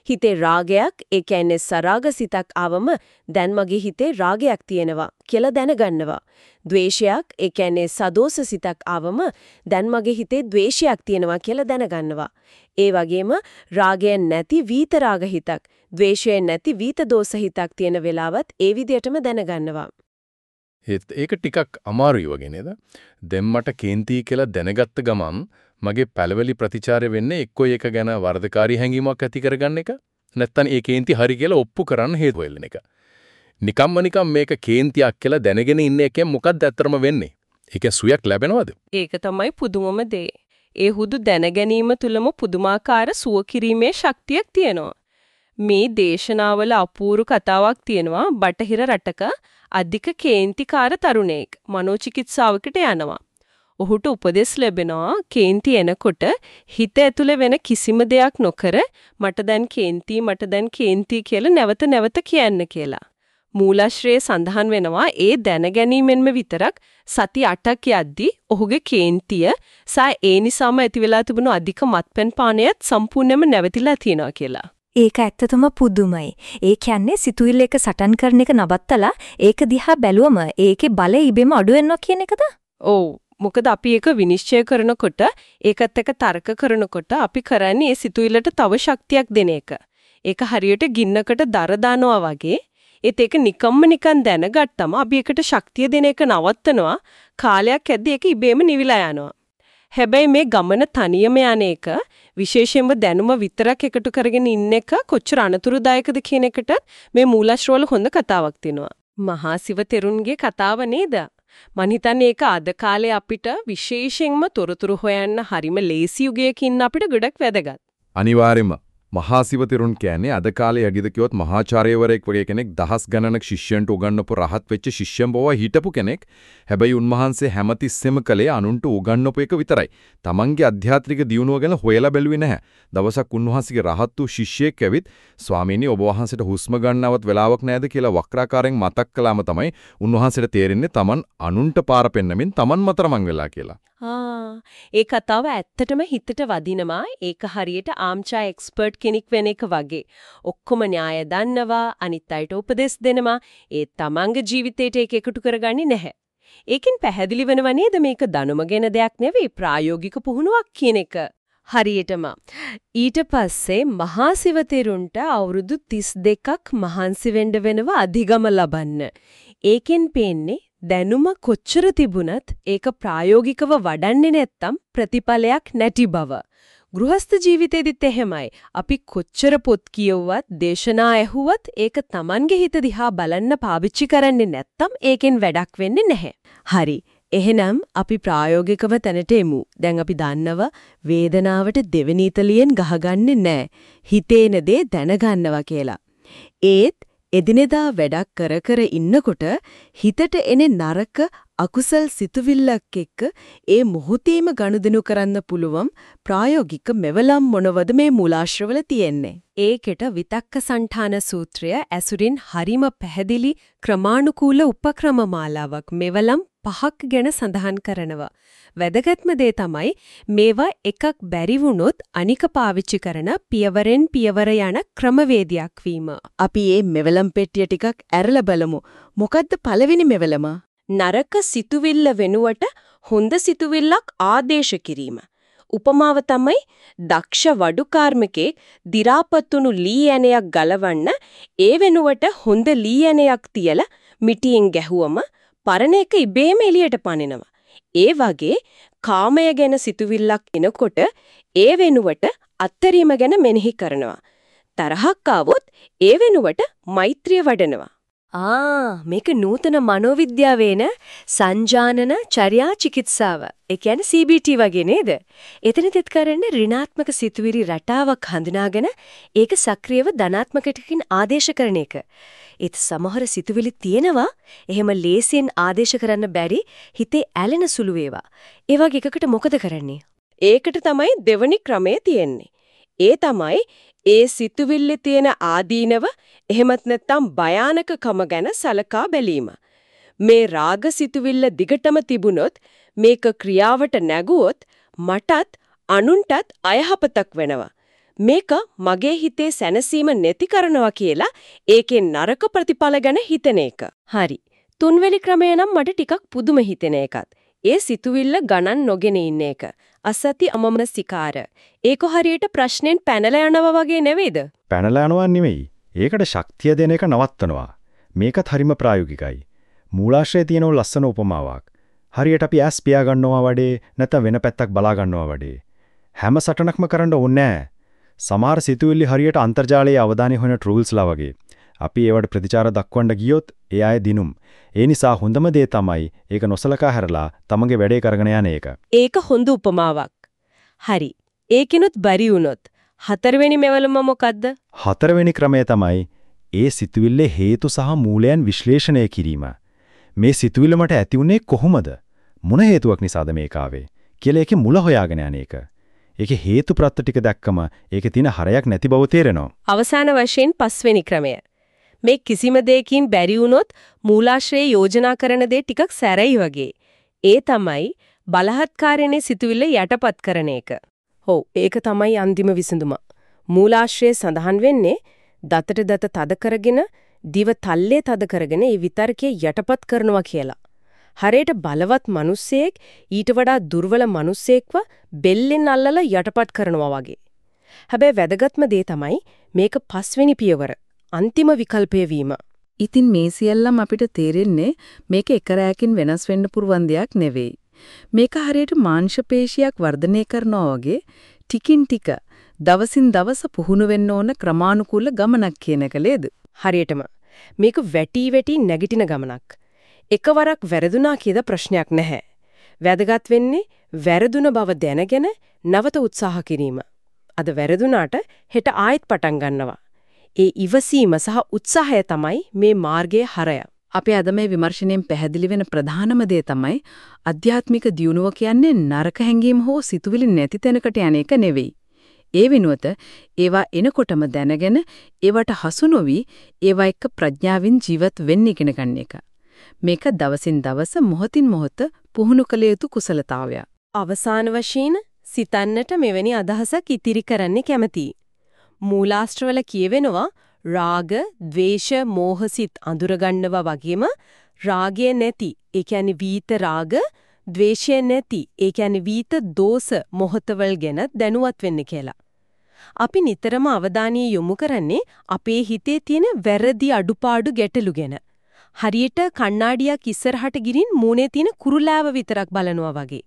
හිතේ රාගයක්, ඒ කියන්නේ සරාගසිතක් ආවම දැන් මගේ හිතේ රාගයක් තියෙනවා කියලා දැනගන්නවා. ද්වේෂයක්, ඒ කියන්නේ සදෝසසිතක් ආවම දැන් මගේ හිතේ ද්වේෂයක් තියෙනවා කියලා දැනගන්නවා. ඒ වගේම රාගයෙන් නැති වීතරාග හිතක්, ද්වේෂයෙන් නැති වීතදෝස හිතක් තියෙන වෙලාවත් ඒ විදිහටම දැනගන්නවා. ඒත් ඒක ටිකක් අමාරුයි වගේ නේද? දැන් මට කේන්ති කියලා දැනගත්ත ගමන් මගේ පළවෙනි ප්‍රතිචාරය වෙන්නේ එක්කෝ ඒක ගැන වර්ධකාරී හැඟීමක් ඇති කරගන්න එක නැත්නම් ඒ කේන්ති හරි කියලා ඔප්පු කරන්න හේතු වෙන්න එක. නිකම්ම නිකම් මේක කේන්තියක් කියලා දැනගෙන ඉන්න එකෙන් මොකක්ද ඇත්තටම වෙන්නේ? ඒකෙන් සුවයක් ලැබෙනවද? ඒක තමයි පුදුමම දේ. ඒ හුදු දැනගැනීම තුලම පුදුමාකාර සුව කිරීමේ ශක්තියක් තියෙනවා. මේ දේශනාවල අපූර්ව කතාවක් තියෙනවා බටහිර රටක අධික කේන්තිකාර තරුණයෙක් මනෝචිකිත්සාවකට යනවා. ඔහුට උපදෙස් ලැබෙනවා කේන්ති එනකොට හිත ඇතුලේ වෙන කිසිම දෙයක් නොකර මට දැන් කේන්ති මට දැන් කේන්ති කියලා නැවත නැවත කියන්න කියලා. මූලාශ්‍රයේ සඳහන් වෙනවා ඒ දැනගැනීමෙන්ම විතරක් සති 8ක් යද්දී ඔහුගේ කේන්තිය සහ ඒ නිසාම ඇති වෙලා තිබුණු අධික මත්පැන් පානයත් සම්පූර්ණයෙන්ම නැවතිලා තියෙනවා කියලා. ඒක ඇත්තටම පුදුමයි. ඒ කියන්නේ සිතුවිල්ල එක සටන් කරන එක නවත්තලා ඒක දිහා බැලුවම ඒකේ බලය ඉබේම අඩු වෙනවා කියන එකද? ඔව්. මොකද අපි ඒක විනිශ්චය කරනකොට ඒකත් එක්ක තර්ක කරනකොට අපි කරන්නේ ඒ සිතුවිල්ලට තව ශක්තියක් දෙන එක. ඒක හරියට ගින්නකට දර දානවා වගේ ඒත් ඒක නිකම්ම නිකන් දැනගත්තම අපි ඒකට ශක්තිය දෙන එක නවත්තනවා කාලයක් ඇද්දී ඒක ඉබේම නිවිලා යනවා. හැබැයි මේ ගමන තනියම යන එක විශේෂයෙන්ම දැනුම විතරක් එකතු කරගෙන ඉන්න එක කොච්චර අනතුරුදායකද කියන එකට මේ මූලාශ්‍රවල හොඳ කතාවක් තියෙනවා. මහා සිව තෙරුන්ගේ කතාව නේද? මං හිතන්නේ ඒක අද කාලේ අපිට විශේෂයෙන්ම තොරතුරු හොයන්න හරිම ලේසි යුගයක ඉන්න අපිට ගොඩක් වැදගත්. අනිවාර්යයෙන්ම මහා සිවතිරුන් කියන්නේ අද කාලේ යගිද කිව්වොත් මහාචාර්යවරයෙක් වගේ කෙනෙක් දහස් ගණනක් ශිෂ්‍යයන්ට උගන්වපු රහත් වෙච්ච ශිෂ්‍යම් බව හිටපු කෙනෙක්. හැබැයි උන්වහන්සේ හැමතිස්සෙම කළේ අනුන්ට උගන්වපු එක විතරයි. Tamange අධ්‍යාත්මික දියුණුව ගැන හොයලා බැලුවේ නැහැ. දවසක් උන්වහන්සේගේ රහත් වූ ශිෂ්‍යයෙක් ඇවිත් ස්වාමීනි ඔබ වහන්සේට හුස්ම ගන්නවත් වෙලාවක් නැද්ද කියලා වක්‍රාකාරයෙන් මතක් කළාම තමයි උන්වහන්සේට තේරෙන්නේ Taman අනුන්ට පාර පෙන්නමින් Taman මතරමං වෙලා කියලා. ආ ඒ කතාව ඇත්තටම හිතට වදිනවා. ඒක හරියට ආම්චා එක්ස්පර්ට් කෙනෙක් වෙන එක වගේ. ඔක්කොම න්‍යාය දන්නවා අනිත් අයට උපදෙස් දෙනවා. ඒ තමන්ගේ ජීවිතේට ඒක එකතු කරගන්නේ නැහැ. ඒකෙන් පැහැදිලි වෙනව නේද මේක දනුමගෙන දෙයක් නෙවෙයි ප්‍රායෝගික පුහුණුවක් කියන එක. හරියටම. ඊට පස්සේ මහා සිවතෙරුන්ට අවුරුදු 32ක් මහන්සි වෙන්න වෙනවා අධිගම ලබන්න. ඒකෙන් පේන්නේ දැනුම කොච්චර තිබුණත් ඒක ප්‍රායෝගිකව වඩන්නේ නැත්තම් ප්‍රතිඵලයක් නැති බව. ගෘහස්ත ජීවිතේදිත් එහෙමයි. අපි කොච්චර පොත් කියවුවත්, දේශනා ඇහුවත් ඒක Tamange හිත දිහා බලන්න පාවිච්චි කරන්නේ නැත්තම් ඒකෙන් වැඩක් වෙන්නේ නැහැ. හරි. එහෙනම් අපි ප්‍රායෝගිකව තැනට එමු. දැන් අපි දන්නව වේදනාවට දෙවෙනි ඉතලියෙන් ගහගන්නේ නැහැ. හිතේන දේ දැනගන්නවා කියලා. ඒත් එදිනෙදා වැඩක් කර කර ඉන්නකොට හිතට එන නරක අකුසල් සිතුවිල්ලක් එක්ක ඒ මොහොතේම ගනුදෙනු කරන්න පුළුවන් ප්‍රායෝගික මෙවලම් මොනවද මේ මූලාශ්‍රවල තියෙන්නේ. ඒකට විතක්ක සංඨාන සූත්‍රය ඇසුරින් හරිම පැහැදිලි ක්‍රමානුකූල උපක්‍රම මාලාවක් මෙවලම් පහක් ගැන සඳහන් කරනවා. වැදගත්ම දේ තමයි මේවා එකක් බැරි වුණොත් අනික පාවිච්චි කරන පියවරෙන් පියවර යන ක්‍රමවේදයක් වීම. අපි මේ මෙවලම් පෙට්ටිය ටිකක් ඇරලා බලමු. මොකද්ද පළවෙනි මෙවලම? නරක සිතුවිල්ල වෙනුවට හොඳ සිතුවිල්ලක් ආදේශ කිරීම. උපමාව තමයි දක්ෂ වඩු කාර්මිකෙක් දි รา පත්තුණු ලී ඇණයක් ගලවන්න ඒ වෙනුවට හොඳ ලී ඇණයක් තියලා මිටියෙන් ගැහුවම පරණ එක ඉබේම එළියට පනිනවා. ඒ වගේ කාමය ගැන සිතුවිල්ලක් එනකොට ඒ වෙනුවට අත්තරීම ගැන මෙනෙහි කරනවා. තරහක් ආවොත් ඒ වෙනුවට මෛත්‍රිය වඩනවා. ආ මේක නූතන මනෝවිද්‍යාවේන සංජානන චර්යා චිකිත්සාව. ඒ කියන්නේ CBT වගේ නේද? එතනදිත් කරන්නේ ඍණාත්මක සිතුවිලි රටාවක් හඳුනාගෙන ඒක සක්‍රියව ධනාත්මකටකින් ආදේශ කරන එක. ඒත් සමහර සිතුවිලි තියෙනවා එහෙම ලේසියෙන් ආදේශ කරන්න බැරි හිතේ ඇලෙන සුළු ඒවා. ඒ වගේ එකකට මොකද කරන්නේ? ඒකට තමයි දෙවනි ක්‍රමය තියෙන්නේ. ඒ තමයි ඒ සිතුවිල්ලේ තියෙන ආදීනව එහෙමත් නැත්නම් භයානකකම ගැන සලකා බැලීම. මේ රාග සිතුවිල්ල දිගටම තිබුණොත් මේක ක්‍රියාවට නැගුවොත් මටත් අනුන්ටත් අයහපතක් වෙනවා. මේක මගේ හිතේ සැනසීම නැති කරනවා කියලා ඒකේ නරක ප්‍රතිඵල ගැන හිතන එක. හරි. තුන්වෙනි ක්‍රමය නම් මට ටිකක් පුදුම හිතෙන එකත්. ඒ සිතුවිල්ල ගණන් නොගෙන ඉන්න එක. අසති අමමනසිකාර. ඒක හරියට ප්‍රශ්නෙන් පැනලා යනවා වගේ නෙවෙයිද? පැනලා යනවා නෙවෙයි. ඒකට ශක්තිය දෙන එක නවත්තනවා. මේකත් හරිම ප්‍රායෝගිකයි. මූලාශ්‍රයේ තියෙන ලස්සන උපමාවක්. හරියට අපි ඇස් පියා ගන්නවා වඩේ නැත්නම් වෙන පැත්තක් බලා ගන්නවා වඩේ. හැම සටනක්ම කරන්න ඕනේ නැහැ. සමහර සිතුවිලි හරියට අන්තර්ජාලයේ අවධානය හොයන ටූල්ස්ලා වගේ. අපි ඒවට ප්‍රතිචාර දක්වන්න ගියොත් ඒ අය දිනුම්. ඒ නිසා හොඳම දේ තමයි ඒක නොසලකා හැරලා තමන්ගේ වැඩේ කරගෙන යන එක. ඒක හොඳ උපමාවක්. හරි. ඒකිනුත් බරි වුණොත් හතරවෙනි මෙවලම මොකද්ද? හතරවෙනි ක්‍රමය තමයි ඒ සිතුවිල්ලේ හේතු සහ මූලයන් විශ්ලේෂණය කිරීම. මේ සිතුවිල්ල මට ඇති වුණේ කොහොමද? මොන හේතුවක් නිසාද මේක ආවේ? කියලා ඒකේ මුල හොයාගෙන යන එක. ඒකේ හේතු ප්‍රත්‍ය ටික දැක්කම ඒකේ තියෙන හරයක් නැති බව තේරෙනවා. අවසාන වශයෙන් පස්වෙනි ක්‍රමය. මේ කිසිම දෙයකින් බැරි වුණොත් මූලාශ්‍රයේ යෝජනා කරන දේ ටිකක් සැරයි වගේ. ඒ තමයි බලහත්කාරයනේ සිතුවිල්ල යටපත් කරන එක. ඔව් ඒක තමයි අන්තිම විසඳුම. මූලාශ්‍රයේ සඳහන් වෙන්නේ දතට දත තද කරගෙන දිව තල්ලේ තද කරගෙන ඒ විතර්කයේ යටපත් කරනවා කියලා. හරියට බලවත් මිනිස්සෙක් ඊට වඩා දුර්වල මිනිස්සෙක්ව බෙල්ලෙන් අල්ලලා යටපත් කරනවා වගේ. හැබැයි වැදගත්ම දේ තමයි මේක පස්වෙනි පියවර අන්තිම විකල්පය වීම. ඉතින් මේ සියල්ලම අපිට තේරෙන්නේ මේක එක රැයකින් වෙනස් වෙන්න පුරුවන් දෙයක් නෙවෙයි. මේක හරියට මාංශ පේශියක් වර්ධනය කරනවා වගේ ටිකින් ටික දවසින් දවස පුහුණු වෙන්න ඕන ක්‍රමානුකූල ගමනක් කියන එක නේද? හරියටම. මේක වැටි වැටි නැගිටින ගමනක්. එකවරක් වැරදුනා කියද ප්‍රශ්නයක් නැහැ. වැදගත් වෙන්නේ වැරදුන බව දැනගෙන නැවත උත්සාහ කිරීම. අද වැරදුනාට හෙට ආයෙත් පටන් ගන්නවා. ඒ ඉවසීම සහ උත්සාහය තමයි මේ මාර්ගයේ හරය. අපි අද මේ විමර්ශනයෙන් පැහැදිලි වෙන ප්‍රධානම දේ තමයි අධ්‍යාත්මික දියුණුව කියන්නේ නරක හැඟීම් හෝ සිතුවිලි නැති තැනකට යන එක නෙවෙයි. ඒ වෙනුවත ඒවා එනකොටම දැනගෙන ඒවට හසු නොවි ඒවා එක්ක ප්‍රඥාවෙන් ජීවත් වෙන්න ඉගෙන ගන්න එක. මේක දවසින් දවස මොහොතින් මොහොත පුහුණු කළ යුතු කුසලතාවය. අවසාන වශයෙන් සිතන්නට මෙවැනි අදහසක් ඉතිරි කරන්න කැමතියි. මූලාශ්‍රවල කියවෙනවා රාග, ద్వේෂ, මෝහසිත අඳුරගන්නවා වගේම රාගය නැති, ඒ කියන්නේ වීත රාග, ద్వේෂය නැති, ඒ කියන්නේ වීත දෝෂ මොහතවල් ගැන දැනුවත් වෙන්න කියලා. අපි නිතරම අවධානය යොමු කරන්නේ අපේ හිතේ තියෙන වැරදි අඩුපාඩු ගැටලු ගැන. හරියට කණ්ණාඩියක් ඉස්සරහට ගිරින් මූණේ තියෙන කුරුලෑව විතරක් බලනවා වගේ.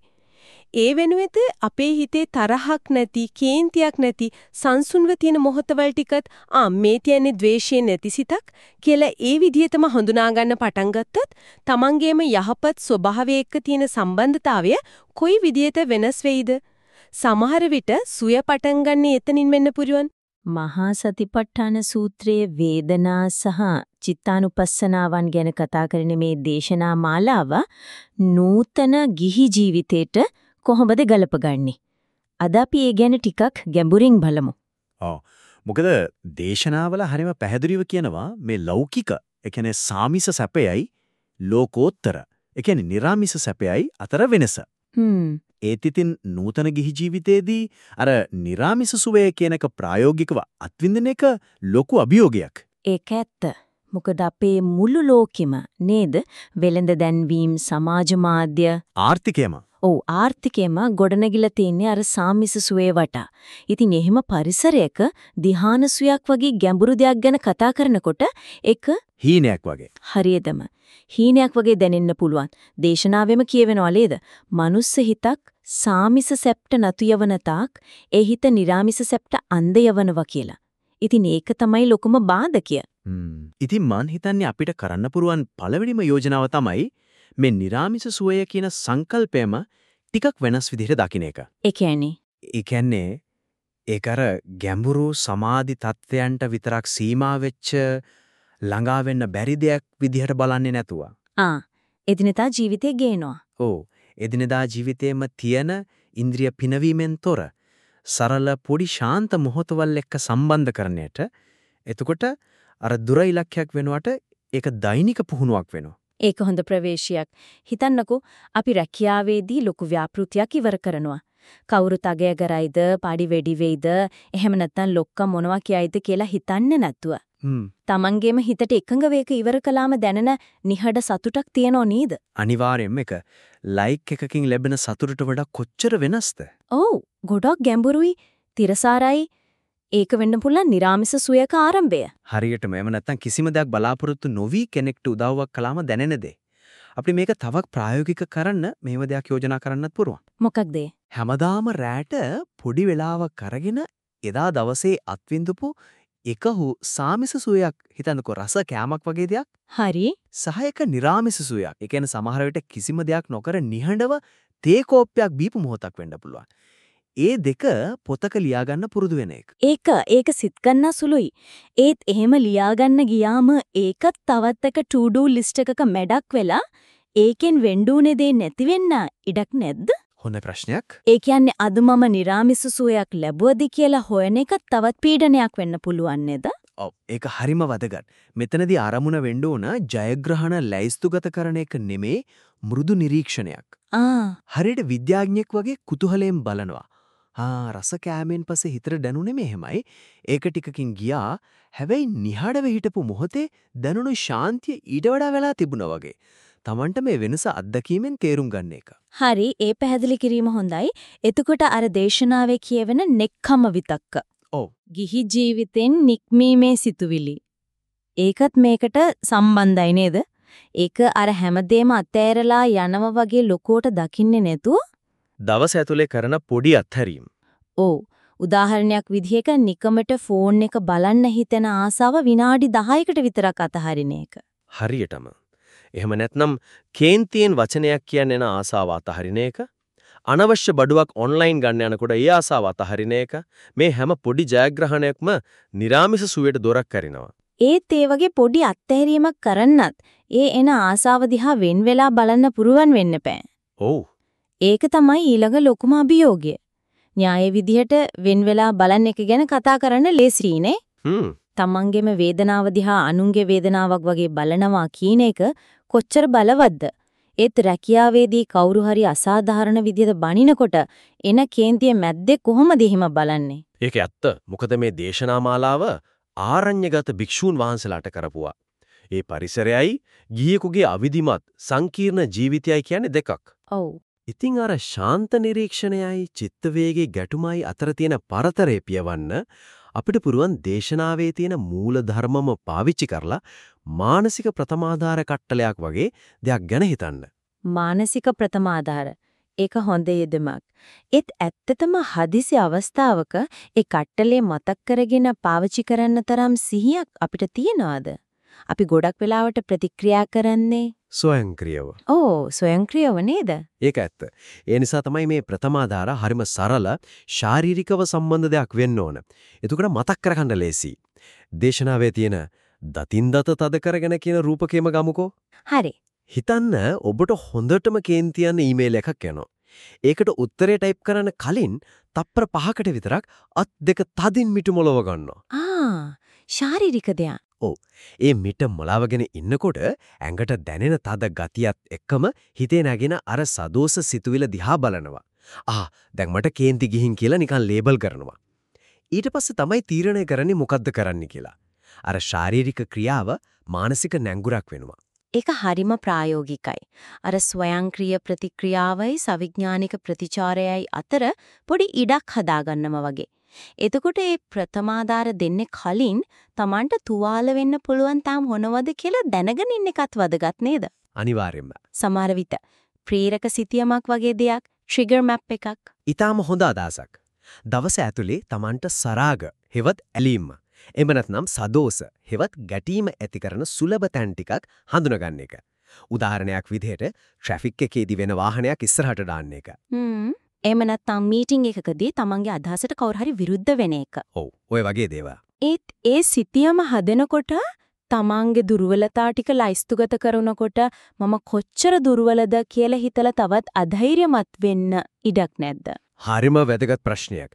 ඒ වෙනුවෙත අපේ හිතේ තරහක් නැති, කේන්තියක් නැති, සංසුන්ව තියෙන මොහොතවල ටිකත් ආ මේ තියෙන්නේ ද්වේෂය නැති සිතක් කියලා ඒ විදිහටම හඳුනා ගන්න පටන් ගත්තත් තමන්ගේම යහපත් ස්වභාවය එක්ක තියෙන සම්බන්ධතාවය කොයි විදිහට වෙනස් වෙයිද? සමහර විට සුය පටන් ගන්න එතනින් වෙන්න පුරුවන්. මහා සතිපට්ඨාන සූත්‍රයේ වේදනා සහ චිත්තානුපස්සනාවන් ගැන කතා කරන මේ දේශනා මාලාව නූතන ගිහි ජීවිතේට කොහොමද ගලපගන්නේ? අද අපි ඒ ගැන ටිකක් ගැඹුරින් බලමු. මොකද දේශනාවල හරිම පැහැදිලිව කියනවා මේ ලෞකික ඒ කියන්නේ සාමිස සැපයයි ලෝකෝත්තර ඒ කියන්නේ නිර්ාමිස සැපයයි අතර වෙනස. හ්ම්. ඒත් ඉතින් නූතන ගිහි ජීවිතයේදී අර නිර්ාමිස සුවය කියන එක ප්‍රායෝගිකව අත්විඳින එක ලොකු අභියෝගයක්. ඒක ඇත්ත. මොකද අපේ මුළු ලෝකෙම නේද වෙළඳ දැන්වීම් සමාජ මාධ්‍ය ආර්ථිකයම ඔව් ආර්ථිකයම ගොඩනැගිලා තින්නේ අර සාමිස සුවේ වටා. ඉතින් එහෙම පරිසරයක ධ්‍යාන සුවයක් වගේ ගැඹුරු දෙයක් ගැන කතා කරනකොට ඒක හීනයක් වගේ. හරියටම හීනයක් වගේ දැනෙන්න පුළුවන්. දේශනාවෙම කියවෙනවා නේද? මනුස්ස හිතක් සාමිස සැප්ට නතු යවන තාක් ඒ හිත निराමිස සැප්ට අන්ධ යවනවා කියලා. ඉතින් ඒක තමයි ලොකුම බාධකය. ඉතින් මන් හිතන්නේ අපිට කරන්න පුරුවන් පළවෙනිම යෝජනාව තමයි මේ නිර්ාමිස සුවය කියන සංකල්පයම ටිකක් වෙනස් විදිහට දකින්න එක. ඒ කියන්නේ ඒ කියන්නේ ඒක අර ගැඹුරු සමාධි තත්ත්වයන්ට විතරක් සීමා වෙච්ච ළඟා වෙන්න බැරි දෙයක් විදිහට බලන්නේ නැතුව. ආ එදිනෙදා ජීවිතේ ගේනවා. ඔව් එදිනෙදා ජීවිතේම තියෙන ඉන්ද්‍රිය පිනවීමෙන් තොර සරල පොඩි ශාන්ත මොහොතවල් එක්ක සම්බන්ධ කරන්නේට එතකොට අර දුර ඉලක්කයක් වෙනුවට ඒක දෛනික පුහුණුවක් වෙනවා. ඒක හොඳ ප්‍රවේශයක්. හිතන්නකෝ අපි රැකියාවේදී ලොකු ව්‍යාපෘතියක් ඉවර කරනවා. කවුරුත් අගය කරයිද, පාඩි වෙඩි වෙයිද, එහෙම නැත්නම් ලොක්ක මොනවා කියයිද කියලා හිතන්නේ නැතුව. තමන්ගේම හිතට එකඟ වේක ඉවර කළාම දැනෙන නිහඬ සතුටක් තියනෝ නේද? අනිවාර්යෙන්ම එක ලයික් එකකින් ලැබෙන සතුටට වඩා කොච්චර වෙනස්ද? ඔව්, ගොඩක් ගැඹුරුයි, තිරසාරයි. ඒක වෙන්න පුළුවන් නිරාමිස සුවයක ආරම්භය. හරියටම එම නැත්තම් කිසිම දෙයක් බලාපොරොත්තු නොවි කෙනෙක්ට උදව්වක් කළාම දැනෙන දේ. අපි මේක තවක් ප්‍රායෝගික කරන්න මේව දෙයක් යෝජනා කරන්නත් පුළුවන්. මොකක්ද හැමදාම රැට පොඩි වෙලාවක් අරගෙන එදා දවසේ අත්විඳපු එකහු සාමිස සුවයක් හිතන්නකෝ රස කෑමක් වගේ දෙයක්. හරි. සහයක නිරාමිස සුවයක්. ඒ කියන්නේ සමහර විට කිසිම දෙයක් නොකර නිහඬව තේ කෝප්පයක් බීපු මොහොතක් වෙන්න පුළුවන්. ඒ දෙක පොතක ලියාගන්න පුරුදු වෙන එක. ඒක ඒක සිත් ගන්න සුළුයි. ඒත් එහෙම ලියාගන්න ගියාම ඒකත් තවත් එක to do list එකක මැඩක් වෙලා ඒකෙන් වෙන්ඩුනේ දේ නැති වෙන්න ඉඩක් නැද්ද? හොඳ ප්‍රශ්නයක්. ඒ කියන්නේ අද මම නිර්ාමිස සුවයක් ලැබුවද කියලා හොයන එක තවත් පීඩනයක් වෙන්න පුළුවන් නේද? ඔව් ඒක හරිම වැදගත්. මෙතනදී ආරමුණ වෙන්න ඕන ජයග්‍රහණ ලැයිස්තුගත කරන එක නෙමේ මෘදු නිරීක්ෂණයක්. ආ හරියට විද්‍යාඥයෙක් වගේ කුතුහලයෙන් බලනවා. ආ රස කෑමෙන් පස්සේ හිතට දැනුනේ මෙහෙමයි. ඒක ටිකකින් ගියා. හැබැයි නිහඬව හිටපු මොහොතේ දැනුණු ශාන්තිය ඊට වඩා වෙලා තිබුණා වගේ. Tamanට මේ වෙනස අත්දැකීමෙන් තේරුම් ගන්න එක. හරි ඒ පැහැදිලි කිරීම හොඳයි. එතකොට අර දේශනාවේ කියවෙන නෙක්ඛම්ම විතක්ක. ඔව්. ගිහි ජීවිතෙන් නික්මීමේ සිතුවිලි. ඒකත් මේකට සම්බන්ධයි නේද? ඒක අර හැමදේම අතෑරලා යනව වගේ ලොකුවට දකින්නේ නැතුව දවස ඇතුලේ කරන පොඩි අත්හැරීම්. ඔව්. උදාහරණයක් විදිහක නිකමට ෆෝන් එක බලන්න හිතෙන ආසාව විනාඩි 10කට විතරක් අතහරින එක. හරියටම. එහෙම නැත්නම් කේන්තියෙන් වචනයක් කියන එන ආසාව අතහරින එක. අනවශ්‍ය බඩුවක් ඔන්ලයින් ගන්න යනකොට ඒ ආසාව අතහරින එක මේ හැම පොඩි ජයග්‍රහණයක්ම निराமிස සුවයට දොරක් කරිනවා. ඒත් ඒ වගේ පොඩි අත්හැරීමක් කරන්නත් ඒ එන ආසාව දිහා වෙන් වෙලා බලන්න පුරුවන් වෙන්න බෑ. ඔව්. ඒක තමයි ඊළඟ ලොකුම අභියෝගය. න්‍යාය විදිහට වෙන් වෙලා බලන්න එක ගැන කතා කරන්න ලේසියිනේ. හ්ම්. තමන්ගේම වේදනාව දිහා අනුන්ගේ වේදනාවක් වගේ බලනවා කියන එක කොච්චර බලවත්ද? ඒත් රැකියාවේදී කවුරු හරි අසාධාරණ විදිහට බනිනකොට එන කේන්තිය මැද්දේ කොහොමද එහෙම බලන්නේ? ඒක ඇත්ත. මොකද මේ දේශනා මාලාව ආරණ්‍යගත භික්ෂූන් වහන්සේලාට කරපුවා. ඒ පරිසරයයි ගිහියෙකුගේ අවිධිමත් සංකීර්ණ ජීවිතයයි කියන්නේ දෙකක්. ඔව්. ඉතින් අර ශාන්ත නිරීක්ෂණයයි චිත්ත වේගේ ගැටුමයි අතර තියෙන පරතරය පියවන්න අපිට පුරුවන් දේශනාවේ තියෙන මූල ධර්මම පාවිච්චි කරලා මානසික ප්‍රතමාධාර කට්ටලයක් වගේ දෙයක් ගැන හිතන්න. මානසික ප්‍රතමාධාර ඒක හොඳ යෙදමක්. ඒත් ඇත්තටම හදිසි අවස්ථාවක ඒ කට්ටලේ මතක් කරගෙන පාවිච්චි කරන්න තරම් සිහියක් අපිට තියනවාද? අපි ගොඩක් වෙලාවට ප්‍රතික්‍රියා කරන්නේ ස්වයංක්‍රියව. ඕ ස්වයංක්‍රියව නේද? ඒක ඇත්ත. ඒ නිසා තමයි මේ ප්‍රතමාධාර හරිම සරල ශාරීරිකව සම්බන්ධ දෙයක් වෙන්න ඕන. එතකොට මතක් කරගන්න ලේසි. දේශනාවේ තියෙන දතින් දත තද කරගෙන කියන රූපකේම ගමුකෝ. හරි. හිතන්න ඔබට හොඳටම කේන්ති යන ඊමේල් එකක් එනවා. ඒකට උත්තරේ ටයිප් කරන්න කලින් තප්පර 5කට විතරක් අත් දෙක තදින් මිටු මොලව ගන්නවා. ආ ශාරීරික දෙයක්. ඒ මිට මොලාවගෙන ඉන්නකොට ඇඟට දැනෙන තද ගතියත් එක්කම හිතේ නැගෙන අර සදෝස සිතුවිල දිහා බලනවා. ආ දැන් මට කේන්ති ගිහින් කියලා නිකන් ලේබල් කරනවා. ඊට පස්සේ තමයි තීරණය කරන්නේ මොකද්ද කරන්න කියලා. අර ශාරීරික ක්‍රියාව මානසික නැංගුරක් වෙනවා. ඒක හරිම ප්‍රායෝගිකයි. අර ස්වයංක්‍රීය ප්‍රතික්‍රියාවයි සවිඥානික ප්‍රතිචාරයයි අතර පොඩි ඉඩක් හදාගන්නම වගේ. එතකොට මේ ප්‍රථමාදාර දෙන්නේ කලින් Tamanට තුවාල වෙන්න පුළුවන් තාම හොනවද කියලා දැනගෙන ඉන්න එකත් වැදගත් නේද? අනිවාර්යයෙන්ම. සමහර විට ප්‍රේරක සිතියමක් වගේ දෙයක් ට්‍රිගර් මැප් එකක්. ඊටාම හොඳ අදහසක්. දවස ඇතුලේ Tamanට සරාග හෙවත් ඇලීම එහෙම නැත්නම් සදෝස හෙවත් ගැටීම ඇති කරන සුලභ තැන් ටිකක් හඳුනගන්න එක. උදාහරණයක් විදිහට ට්‍රැෆික් එකේදී වෙන වාහනයක් ඉස්සරහට දාන්න එක. හ්ම්. එහෙම නැත්නම් මීටින් එකකදී තමන්ගේ අදහසට කවුරු හරි විරුද්ධ වෙන එක. ඔව්. ඔය වගේ දේවල්. ඒත් ඒ සිතියම හදනකොට තමන්ගේ දුර්වලතා ටික ලයිස්තුගත කරනකොට මම කොච්චර දුර්වලද කියලා හිතලා තවත් අධෛර්යමත් වෙන්න ඉඩක් නැද්ද? හරිම වැදගත් ප්‍රශ්නයක්.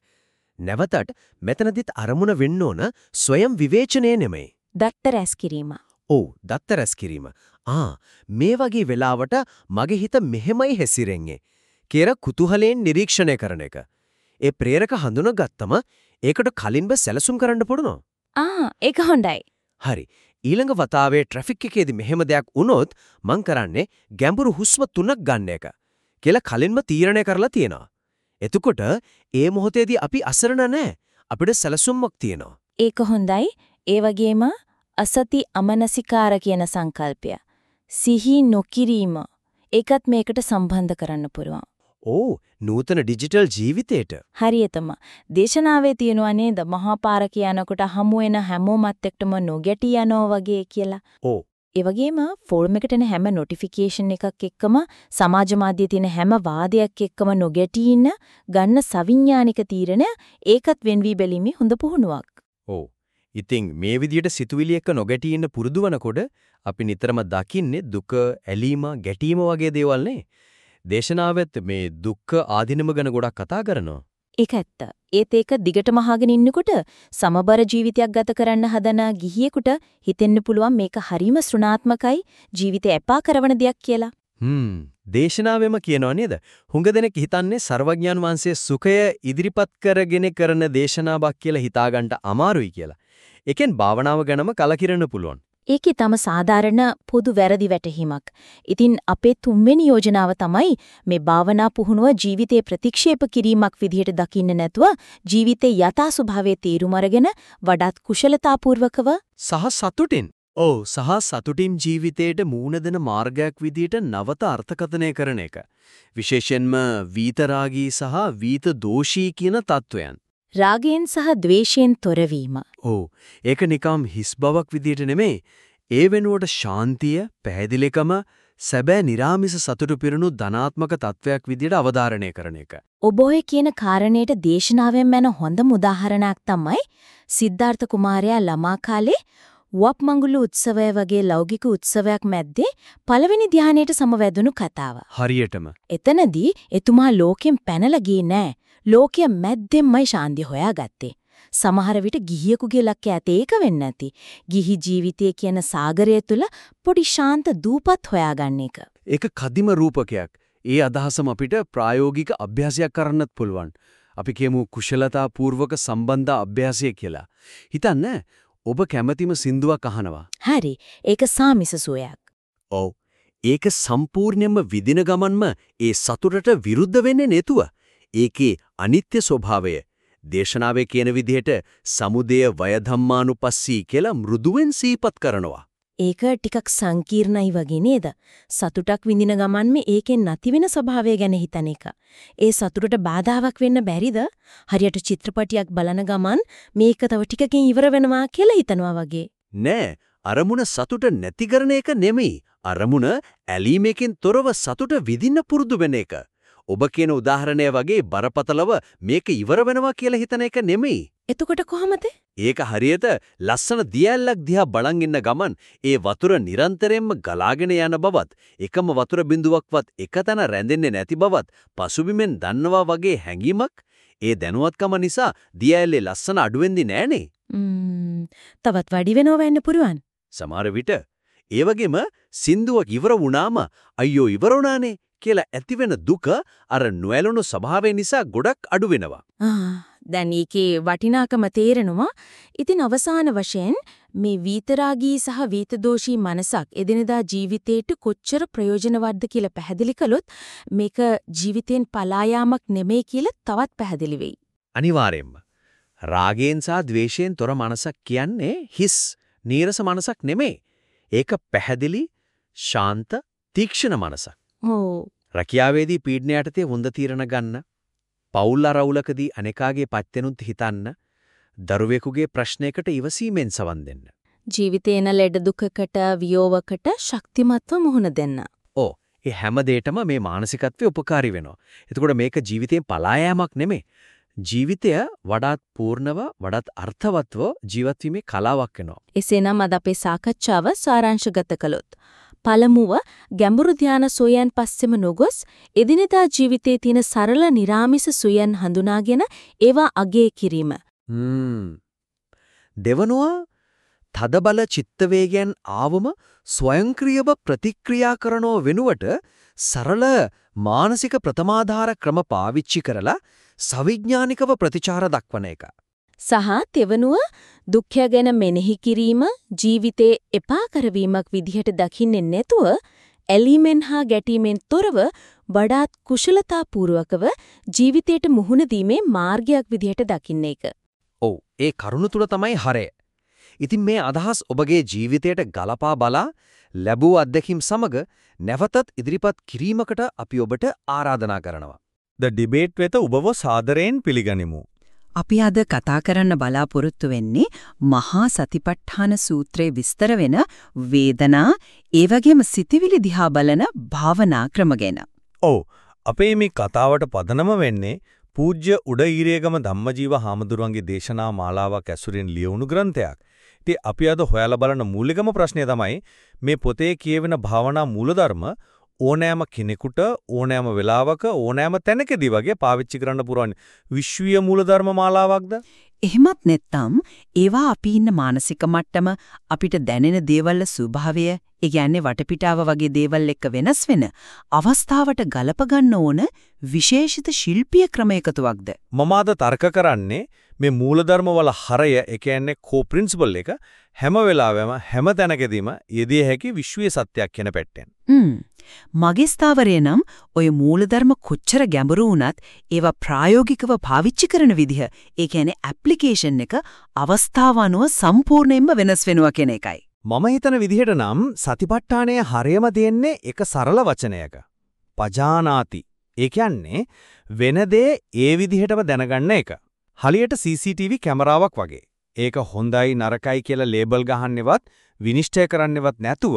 නැවතත් මෙතනදිත් අරමුණ වෙන්න ඕන ස්වයං විවේචනය නෙමෙයි. දත්ත රැස් කිරීම. ඔව් දත්ත රැස් කිරීම. ආ මේ වගේ වෙලාවට මගේ හිත මෙහෙමයි හැසිරෙන්නේ. කියලා කුතුහලයෙන් නිරීක්ෂණය කරන එක. ඒ ප්‍රේරක හඳුනගත්තම ඒකට කලින්ම සැලසුම් කරන්න පුළුවන්. ආ ඒක හොඳයි. හරි. ඊළඟ වතාවේ ට්‍රැෆික් එකේදී මෙහෙම දෙයක් වුණොත් මං කරන්නේ ගැඹුරු හුස්ම තුනක් ගන්න එක. කියලා කලින්ම තීරණය කරලා තියෙනවා. එතකොට ඒ මොහොතේදී අපි අසරණ නැහැ. අපිට සැලසුම්ක් තියෙනවා. ඒක හොඳයි. ඒ වගේම අසති අමනසිකාර කියන සංකල්පය. සිහි නොකිරීම. ඒකත් මේකට සම්බන්ධ කරන්න පුළුවන්. ඕ නූතන ඩිජිටල් ජීවිතේට හරියටම දේශනාවේ තියෙනවා නේද මහා පාර කියනකොට හමු වෙන හැමෝමත් එක්කම නොගැටි යනවා වගේ කියලා. ඕ ඒ වගේම ෆෝරම් එකට එන හැම නොටිෆිකේෂන් එකක් එක්කම සමාජ මාධ්‍යයේ තියෙන හැම වාදයක් එක්කම නොගැටී ඉන්න ගන්න සවිඥානික තීරණ ඒකත් වෙන්වි බැලීමේ හොඳ පුහුණුවක්. ඔව්. ඉතින් මේ විදියට සිතුවිලි එක්ක නොගැටී ඉන්න පුරුදු වනකොට අපි නිතරම දකින්නේ දුක, ඇලීම, ගැටීම වගේ දේවල් නේ. දේශනාවෙත් මේ දුක්ඛ ආධිනම ගැන ගොඩක් කතා කරනවා. ඒක ඇත්ත. ඒත් ඒක දිගටම අහගෙන ඉන්නකොට සමබර ජීවිතයක් ගත කරන්න හදන ගිහියෙකුට හිතෙන්න පුළුවන් මේක හරිම සෘණාත්මකයි ජීවිතය එපා කරන දෙයක් කියලා. හ්ම් දේශනාවෙම කියනවා නේද? හුඟ දෙනෙක් හිතන්නේ සර්වඥාන් වහන්සේ සුඛය ඉදිරිපත් කරගෙන කරන දේශනාවක් කියලා හිතාගන්න අමාරුයි කියලා. ඒකෙන් භාවනාව ගැනම කලකිරෙන්න පුළුවන්. ඒකේ තම සාධාරණ පොදු වැරදි වැටහීමක්. ඉතින් අපේ තුන්වෙනි යෝජනාව තමයි මේ භාවනා පුහුණුව ජීවිතේ ප්‍රතික්ෂේප කිරීමක් විදිහට දකින්න නැතුව ජීවිතේ යථා ස්වභාවයේ තීරුම අරගෙන වඩාත් කුශලතාපූර්වකව සහ සතුටින් ඔව් සහ සතුටින් ජීවිතයට මූණ දෙන මාර්ගයක් විදිහට නවත අර්ථකථනය කරන එක. විශේෂයෙන්ම වීතරාගී සහ වීත දෝෂී කියන තත්වයන්. රාගයෙන් සහ ద్వේෂයෙන් තොරවීම. ඔව්. ඒක නිකම් හිස් බවක් විදියට නෙමෙයි. ඒ වෙනුවට ශාන්තිය, පැහැදිලිකම, සැබෑ निराமிස සතුටු පිරුණු ධනාත්මක තත්වයක් විදියට අවධාරණය කරන එක. ඔබ ඔය කියන කාරණේට දේශනාවෙන් මැන හොඳම උදාහරණයක් තමයි සිද්ධාර්ථ කුමාරයා ළමා කාලේ වප් මඟුළු උත්සවය වගේ ලෞකික උත්සවයක් මැද්දේ පළවෙනි ධානයට සමවැදුණු කතාව. හරියටම. එතනදී එතුමා ලෝකෙන් පැනලා ගියේ නෑ. ලෝකයේ මැද්දෙන්මයි ශාන්තිය හොයාගත්තේ. සමහර විට ගිහියෙකුගේ ලක්ක ඇත ඒක වෙන්නේ නැති. ගිහි ජීවිතය කියන සාගරය තුල පොඩි ශාන්ත දූපත් හොයාගන්න එක. ඒක කදිම රූපකයක්. ඒ අදහසම අපිට ප්‍රායෝගික අභ්‍යාසයක් කරන්නත් පුළුවන්. අපි කියමු කුශලතා පූර්වක සම්බන්ධ අභ්‍යාසය කියලා. හිතන්න ඔබ කැමැතිම සින්දුවක් අහනවා. හරි. ඒක සාමිස සුවයක්. ඔව්. ඒක සම්පූර්ණයෙන්ම විදින ගමන්ම ඒ සතුටට විරුද්ධ වෙන්නේ නැතුව ඒකේ අනිත්‍ය ස්වභාවය දේශනාවේ කියන විදිහට සමුදය වය ධම්මානුපස්සී කියලා මෘදුවෙන් සීපත් කරනවා. ඒක ටිකක් සංකීර්ණයි වගේ නේද? සතුටක් විඳින ගමන් මේ ඒකෙන් නැති වෙන ස්වභාවය ගැන හිතන එක. ඒ සතුටට බාධාවක් වෙන්න බැරිද? හරියට චිත්‍රපටියක් බලන ගමන් මේක තව ටිකකින් ඉවර වෙනවා කියලා හිතනවා වගේ. නෑ, අරමුණ සතුට නැති කරන එක නෙමෙයි. අරමුණ ඇලීමකින් තොරව සතුට විඳින්න පුරුදු වෙන එක. ඔබ කියන උදාහරණය වගේ බරපතලව මේක ඉවර වෙනවා කියලා හිතන එක නෙමෙයි. එතකොට කොහමද? ඒක හරියට ලස්සන දියැලක් දිහා බලන් ඉන්න ගමන් ඒ වතුර නිරන්තරයෙන්ම ගලාගෙන යන බවත් එකම වතුර බිඳුවක්වත් එකතැන රැඳෙන්නේ නැති බවත් පසුබිමෙන් දන්නවා වගේ හැඟීමක් ඒ දැනුවත්කම නිසා දියැලේ ලස්සන අඩුවෙන්දි නෑනේ. තවත් වැඩි වෙනව වෙන්න පුරුවන්. සමහර විට ඒ වගේම සින්දුවක් ඉවර වුණාම අයියෝ ඉවර වුණානේ කියලා ඇතිවෙන දුක අර නොඇලුණු ස්වභාවය නිසා ගොඩක් අඩු වෙනවා. දැන් ඒකේ වටිනාකම තේරෙනවා. ඉතින් අවසාන වශයෙන් මේ වීතරාගී සහ වීතදෝෂී මනසක් එදිනදා ජීවිතේට කොච්චර ප්‍රයෝජනවත්ද කියලා පැහැදිලි කළොත් මේක ජීවිතෙන් පලා යාමක් නෙමෙයි කියලා තවත් පැහැදිලි වෙයි. අනිවාර්යෙන්ම රාගයෙන් සහ ద్వේෂයෙන් තොර මනසක් කියන්නේ හිස් නීරස මනසක් නෙමෙයි. ඒක පැහැදිලි ශාන්ත තීක්ෂණ මනසක්. ඕ රැකියාවේදී පීඩන යටතේ හොඳ තීරණ ගන්න, පෞල් අරවුලකදී අනේකාගේ පැත්තෙනුත් හිතන්න, දරුවෙකුගේ ප්‍රශ්නයකට ඉවසීමෙන් සවන් දෙන්න. ජීවිතේන ලෙඩ දුකකට වියෝවකට ශක්තිමත්ව මුහුණ දෙන්න. ඕ ඒ හැම දෙයකම මේ මානසිකත්වය උපකාරී වෙනවා. එතකොට මේක ජීවිතයෙන් පලා යාමක් නෙමෙයි. ජීවිතය වඩාත් පූර්ණව වඩාත් අර්ථවත්ව ජීවත් වීමේ කලාවක් වෙනවා. එසේනම් අද අපේ සාකච්ඡාව සාරාංශගත කළොත් පළමුව ගැඹුරු ධාන සුවයන් පස්සෙම නොගොස් එදිනෙදා ජීවිතයේ තියෙන සරල निराமிස සුවයන් හඳුනාගෙන ඒවා අගේ කිරීම. දෙවනුව තදබල චිත්ත වේගයන් ආවම ස්වයංක්‍රීයව ප්‍රතික්‍රියා කරනෝ වෙනුවට සරල මානසික ප්‍රතමාධාර ක්‍රම පාවිච්චි කරලා සවිඥානිකව ප්‍රතිචාර දක්වන එක. සහ තෙවනුව දුක්ඛය ගැන මෙනෙහි කිරීම ජීවිතේ එපා කරවීමක් විදිහට දකින්නේ නැතුව ඇලීමෙන් හා ගැටීමෙන් තොරව වඩාත් කුශලතාපූර්වකව ජීවිතයට මුහුණ දීමේ මාර්ගයක් විදිහට දකින්න එක. ඔව් ඒ කරුණ තුල තමයි හරය. ඉතින් මේ අදහස් ඔබගේ ජීවිතයට ගලපා බලා ලැබූ අත්දැකීම් සමග නැවතත් ඉදිරිපත් කිරීමකට අපි ඔබට ආරාධනා කරනවා. ද ඩිබේට් වෙත ඔබව සාදරයෙන් පිළිගනිමු. අපි අද කතා කරන්න බලාපොරොත්තු වෙන්නේ මහා සතිපට්ඨාන සූත්‍රයේ විස්තර වෙන වේදනා ඒ වගේම සිතිවිලි දිහා බලන භාවනා ක්‍රම ගැන. ඔව් අපේ මේ කතාවට පදනම වෙන්නේ පූජ්‍ය උඩීරේගම ධම්මජීව හාමුදුරුවන්ගේ දේශනා මාලාවක් ඇසුරින් ලියවුණු ග්‍රන්ථයක්. ඉතින් අපි අද හොයලා බලන මූලිකම ප්‍රශ්නය තමයි මේ පොතේ කියවෙන භාවනා මූලධර්ම ඕනෑම කෙනෙකුට ඕනෑම වෙලාවක ඕනෑම තැනකදී වගේ පාවිච්චි කරන්න පුරවන්නේ විශ්වීය මූලධර්ම මාලාවක්ද? එහෙමත් නැත්නම් ඒවා අපි ඉන්න මානසික මට්ටම අපිට දැනෙන දේවල් ස්වභාවය, ඒ කියන්නේ වටපිටාව වගේ දේවල් එක්ක වෙනස් වෙන අවස්ථාවට ගලප ඕන විශේෂිත ශිල්පීය ක්‍රම එකතුවක්ද? මම අද තර්ක කරන්නේ මේ මූලධර්ම වල හරය, ඒ කියන්නේ කෝ ප්‍රින්සිපල් එක හැම වෙලාවෙම හැම තැනකදීම යෙදිය හැකි විශ්වීය සත්‍යයක් කියන පැත්තෙන්. හ්ම්. මගේ ස්ථාවරය නම් ඔය මූලධර්ම කොච්චර ගැඹුරු වුණත් ඒවා ප්‍රායෝගිකව පාවිච්චි කරන විදිහ, ඒ කියන්නේ ඇප්ලිකේෂන් එක අවස්ථාව අනුව සම්පූර්ණයෙන්ම වෙනස් වෙනවා කියන එකයි. මම හිතන විදිහට නම් සතිපට්ඨානය හරියම දෙන්නේ එක සරල වචනයක. පජානාති. ඒ කියන්නේ වෙන දේ ඒ විදිහටම දැනගන්න එක. හලියට CCTV කැමරාවක් වගේ. ඒක හොඳයි නරකයි කියලා ලේබල් ගහන්නේවත් විනිශ්චය කරන්නේවත් නැතුව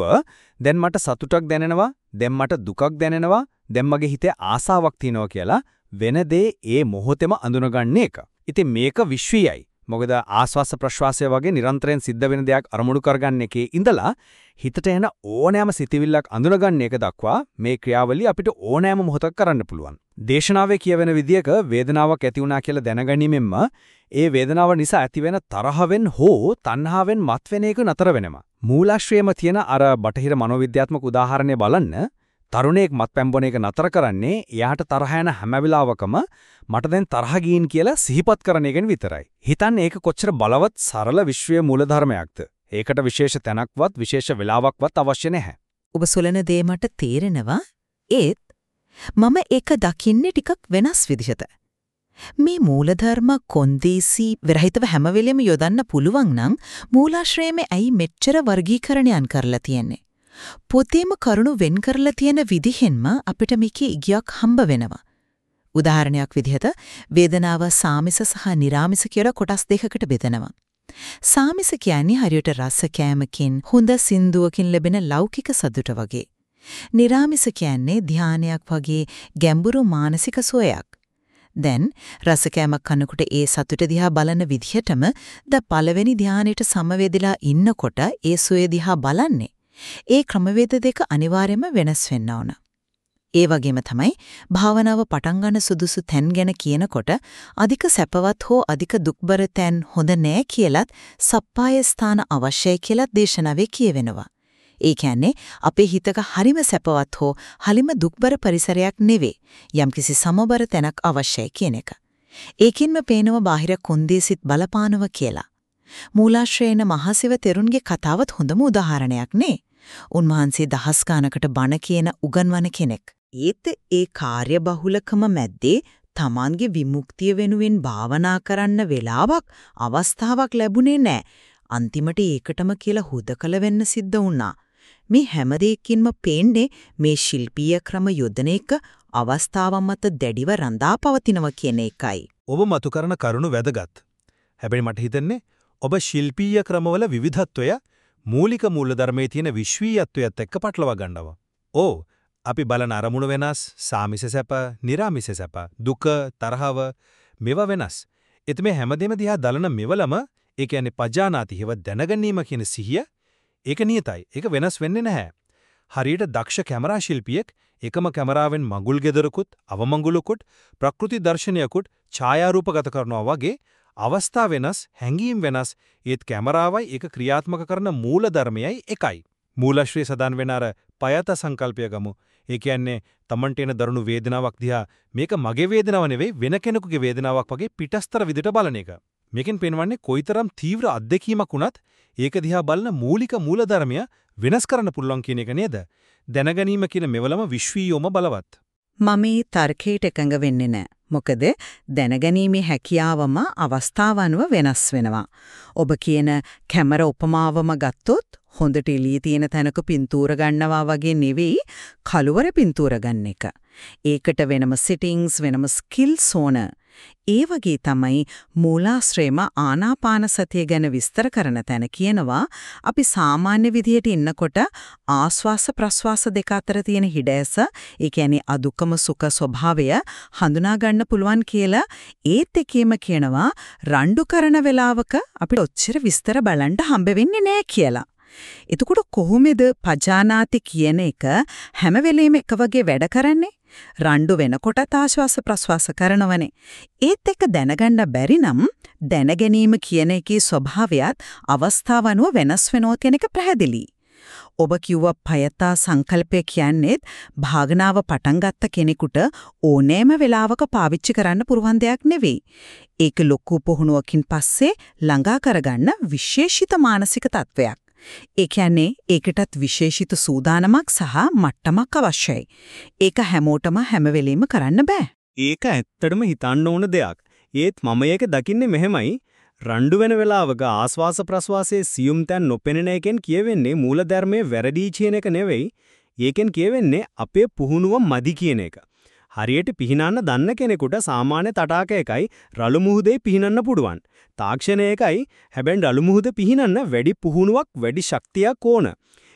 දැන් මට සතුටක් දැනෙනවා දැන් මට දුකක් දැනෙනවා දැන් මගේ හිතේ ආසාවක් තියෙනවා කියලා වෙන දේ ඒ මොහොතේම අඳුනගන්න එක. ඉතින් මේක විශ්වීයයි. මොකද ආස්වාස ප්‍රශ්වාසය වගේ නිරන්තරයෙන් සිද්ධ වෙන දෙයක් අරමුණු කරගන්න එකේ ඉඳලා හිතට එන ඕනෑම සිතිවිල්ලක් අඳුනගන්න එක දක්වා මේ ක්‍රියාවලිය අපිට ඕනෑම මොහොතක් කරන්න පුළුවන්. දේශනාවේ කියවෙන විදියක වේදනාවක් ඇති වුණා කියලා දැනගැනීමෙන්ම ඒ වේදනාව නිසා ඇතිවෙන තරහවෙන් හෝ තණ්හාවෙන් මත්වෙන එක නතර වෙනවා. මූලාශ්‍රයේම තියෙන අර බටහිර මනෝවිද්‍යාත්මක උදාහරණය බලන්න තරුණයෙක් මත්පැන් බොන එක නතර කරන්නේ එයාට තරහ යන හැම වෙලාවකම මට දැන් තරහ ගින් කියලා සිහිපත් කරන එකෙන් විතරයි. හිතන්නේ ඒක කොච්චර බලවත් සරල විශ්වීය මූලධර්මයක්ද. ඒකට විශේෂ තැනක්වත් විශේෂ වෙලාවක්වත් අවශ්‍ය නැහැ. ඔබ සොලන දේ මට තේරෙනවා. ඒත් මම ඒක දකින්නේ ටිකක් වෙනස් විදිහට. මේ මූලධර්ම කොන්දේසි විරහිතව හැම වෙලෙම යොදන්න පුළුවන් නම් මූලාශ්‍රයේම ඇයි මෙච්චර වර්ගීකරණයන් කරලා තියෙන්නේ? පොතේම කරුණු වෙන් කරලා තියෙන විදිහෙන්ම අපිට මේකේ ඉගියක් හම්බ වෙනවා. උදාහරණයක් විදිහට වේදනාව සාමිස සහ නිරාමිස කියලා කොටස් දෙකකට බෙදනවා. සාමිස කියන්නේ හරියට රස කෑමකින් හොඳ සින්දුවකින් ලැබෙන ලෞකික සතුට වගේ. නිරාමිස කියන්නේ ධානයක් වගේ ගැඹුරු මානසික සුවයක්. දැන් රසකෑමක් කනකොට ඒ සතුට දිහා බලන විදිහටම ද පළවෙනි ධානයට සමවැදිලා ඉන්නකොට ඒ සුවය දිහා බලන්නේ. ඒ ක්‍රමවේද දෙක අනිවාර්යයෙන්ම වෙනස් වෙන්න ඕන. ඒ වගේම තමයි භාවනාව පටන් ගන්න සුදුසු තැන් ගැන කියනකොට අධික සැපවත් හෝ අධික දුක්බර තැන් හොඳ නෑ කියලත් සප්පාය ස්ථාන අවශ්‍යයි කියලත් දේශනාවේ කියවෙනවා. ඒ කියන්නේ අපේ හිතක හරිම සැපවත් හෝ හරිම දුක්බර පරිසරයක් නෙවෙයි. යම්කිසි සමබර තැනක් අවශ්‍යයි කියන එක. ඒකින්ම පේනව බාහිර කොන්දේසිට බලපානව කියලා. මූලාශ්‍රයේන මහසිව තෙරුන්ගේ කතාවත් හොඳම උදාහරණයක් නේ. උන්වහන්සේ දහස් ගානකට බණ කියන උගන්වන කෙනෙක්. ඒත් ඒ කාර්යබහුලකම මැද්දේ Tamanගේ විමුක්තිය වෙනුවෙන් භාවනා කරන්න වෙලාවක් අවස්ථාවක් ලැබුණේ නැහැ. අන්තිමට ඒකටම කියලා හුදකල වෙන්න සිද්ධ වුණා. මේ හැම දෙයකින්ම පේන්නේ මේ ශිල්පීය ක්‍රම යොදන එක අවස්ථාවන් මත දැඩිව රඳා පවතිනවා කියන එකයි. ඔබ මතු කරන කරුණු වැදගත්. හැබැයි මට හිතෙන්නේ ඔබ ශිල්පීය ක්‍රමවල විවිධත්වය මූලික මූලධර්මයේ තියෙන විශ්වීයත්වයත් එක්ක පටලවා ගන්නවා. ඕ අපි බලන අරමුණු වෙනස්, සාමිස සැප, निराමිස සැප, දුක, තරහව මේවා වෙනස්. ඒත් මේ හැමදේම දිහා දලන මෙවලම ඒ කියන්නේ පජානාති හේව දැනගැනීම කියන සිහිය ඒක නියතයි. ඒක වෙනස් වෙන්නේ නැහැ. හරියට දක්ෂ කැමරා ශිල්පියෙක් එකම කැමරාවෙන් මඟුල් ගෙදරකුත් අවමඟුලකුත් ප්‍රකෘති දර්ශනයකුත් ඡායාරූපගත කරනවා වගේ අවස්ථා වෙනස් හැඟීම් වෙනස් ඒත් කැමරාවයි ඒක ක්‍රියාත්මක කරන මූලධර්මයයි එකයි. මූලශ්‍රී සදාන් වෙන අර පයත සංකල්පය ගමු. ඒ කියන්නේ Tamanට එන දරුණු වේදනාවක් දිහා මේක මගේ වේදනාව නෙවෙයි වෙන කෙනෙකුගේ වේදනාවක් වගේ පිටස්තර විදිහට බලන එක. මේකෙන් පෙන්වන්නේ කොයිතරම් තීව්‍ර අත්දැකීමක් වුණත් ඒක දිහා බලන මූලික මූලධර්මය වෙනස් කරන්න පුළුවන් කියන එක නේද? දැනගැනීම කියන මෙවලම විශ්වීයෝම බලවත්. මම මේ තර්කයට එකඟ වෙන්නේ නැහැ. මොකද දැනගැනීමේ හැකියාවම අවස්ථාවනුව වෙනස් වෙනවා. ඔබ කියන කැමර උපමාවම ගත්තොත් හොඳට එළියේ තියෙන තැනක පින්තූර ගන්නවා වගේ නෙවෙයි කළුවර පින්තූර ගන්න එක. ඒකට වෙනම සිටින්ග්ස් වෙනම ස්කිල්ස් ඕන. ඒ වගේ තමයි මූලාශ්‍රේම ආනාපාන සතිය ගැන විස්තර කරන තැන කියනවා අපි සාමාන්‍ය විදිහට ඉන්නකොට ආස්වාස ප්‍රස්වාස දෙක අතර තියෙන හිඩැස ඒ කියන්නේ අදුක්කම සුඛ ස්වභාවය හඳුනා ගන්න පුළුවන් කියලා ඒත් එකේම කියනවා රණ්ඩු කරන වෙලාවක අපිට ඔච්චර විස්තර බලන්න හම්බ වෙන්නේ නැහැ කියලා. එතකොට කොහොමද පජානාති කියන එක හැම වෙලෙම එක වගේ වැඩ කරන්නේ? රණ්ඩු වෙනකොටත් ආශ්වාස ප්‍රශ්වාස කරනවනේ. ඒත් එක දැනගන්න බැරි නම් දැනගැනීම කියන එකේ ස්වභාවයත් අවස්ථාවනුව වෙනස් වෙනවා කියන එක පැහැදිලි. ඔබ කිව්ව පයතා සංකල්පය කියන්නේ භාගනාව පටන් ගත්ත කෙනෙකුට ඕනෑම වෙලාවක පාවිච්චි කරන්න පුරුවන් දෙයක් නෙවෙයි. ඒක ලොකු පුහුණුවකින් පස්සේ ළඟා කරගන්න විශේෂිත මානසික තත්වයක්. ඒ කියන්නේ ඒකටත් විශේෂිත සූදානමක් සහ මට්ටමක් අවශ්‍යයි. ඒක හැමෝටම හැම වෙලෙම කරන්න බෑ. ඒක ඇත්තටම හිතන්න ඕන දෙයක්. ඒත් මම ඒක දකින්නේ මෙහෙමයි. රණ්ඩු වෙන වෙලාවක ආස්වාස ප්‍රස්වාසයේ සියුම් තැන් නොපෙනෙන එකෙන් කියවෙන්නේ මූලධර්මයේ වැරදි කියන එක නෙවෙයි. ඒකෙන් කියවෙන්නේ අපේ පුහුණුව මදි කියන එක. හරියට පිහිනන්න දන්න කෙනෙකුට සාමාන්‍ය තටාක එකයි රළු මුහුදේ පිහිනන්න පුළුවන්. තාක්ෂණය එකයි හැබැයි රළු මුහුද පිහිනන්න වැඩි පුහුණුවක් වැඩි ශක්තියක් ඕන.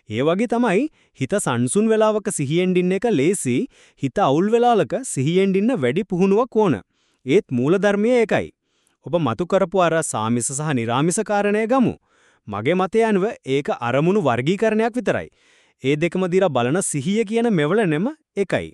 ඒ වගේ තමයි හිත සංසුන් වෙලාවක සිහියෙන් ඉන්න එක ලේසි හිත අවුල් වෙලාවක සිහියෙන් ඉන්න වැඩි පුහුණුවක් ඕන. ඒත් මූලධර්මයේ ඒකයි. ඔබ මතු කරපු අර සාමිස සහ නිර්ාමිස කාරණය ගමු. මගේ මතය අනුව ඒක අරමුණු වර්ගීකරණයක් විතරයි. ඒ දෙකම දිහා බලන සිහිය කියන මෙවලනෙම එකයි.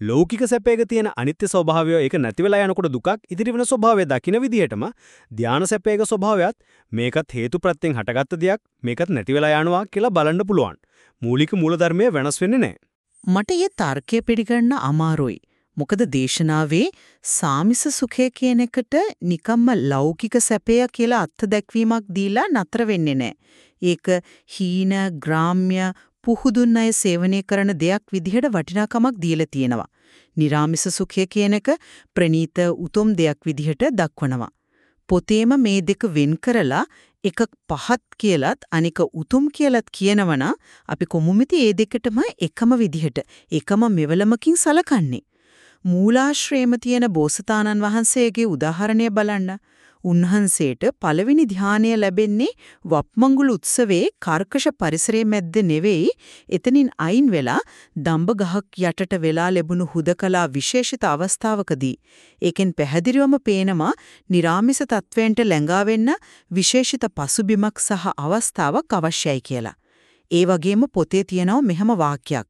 ලෞකික සැපයක තියෙන අනිත්‍ය ස්වභාවය ඒක නැති වෙලා යනකොට දුකක් ඉදිරි වෙන ස්වභාවය දකින විදිහටම ධානා සැපයක ස්වභාවයත් මේකත් හේතුප්‍රත්‍යයෙන් හටගත්ත දෙයක් මේකත් නැති වෙලා යනවා කියලා බලන්න පුළුවන්. මූලික මූලධර්මය වෙනස් වෙන්නේ නැහැ. මට ඒ තර්කය පිළිගන්න අමාරුයි. මොකද දේශනාවේ සාමිස සුඛය කියන එකට නිකම්ම ලෞකික සැපය කියලා අර්ථ දැක්වීමක් දීලා නතර වෙන්නේ නැහැ. ඒක හීන ග්‍රාම්‍ය පුහුදුන් අය සේවනය කරන දෙයක් විදිහට වටිනාකමක් දීලා තියෙනවා. නිරාමිස සුඛය කියන එක ප්‍රනීත උතුම් දෙයක් විදිහට දක්වනවා. පොතේම මේ දෙක වෙන් කරලා එක පහත් කියලත් අනික උතුම් කියලත් කියනවනම් අපි කොමුමිති මේ දෙකටම එකම විදිහට එකම මෙවලමකින් සලකන්නේ. මූලාශ්‍රේම තියෙන බෝසතාණන් වහන්සේගේ උදාහරණය බලන්න. උන්වහන්සේට පළවෙනි ධානය ලැබෙන්නේ වප්මංගුල උත්සවයේ කාර්කශ පරිසරයේ මැද්ද නෙවෙයි. එතනින් අයින් වෙලා දඹ ගහක් යටට වෙලා ලැබුණු හුදකලා විශේෂිත අවස්ථාවකදී. ඒකෙන් පැහැදිලිවම පේනවා निराமிස තත්වයන්ට ලැඟා විශේෂිත පසුබිමක් සහ අවස්ථාවක් අවශ්‍යයි කියලා. ඒ වගේම පොතේ තියෙනවා මෙහෙම වාක්‍යයක්.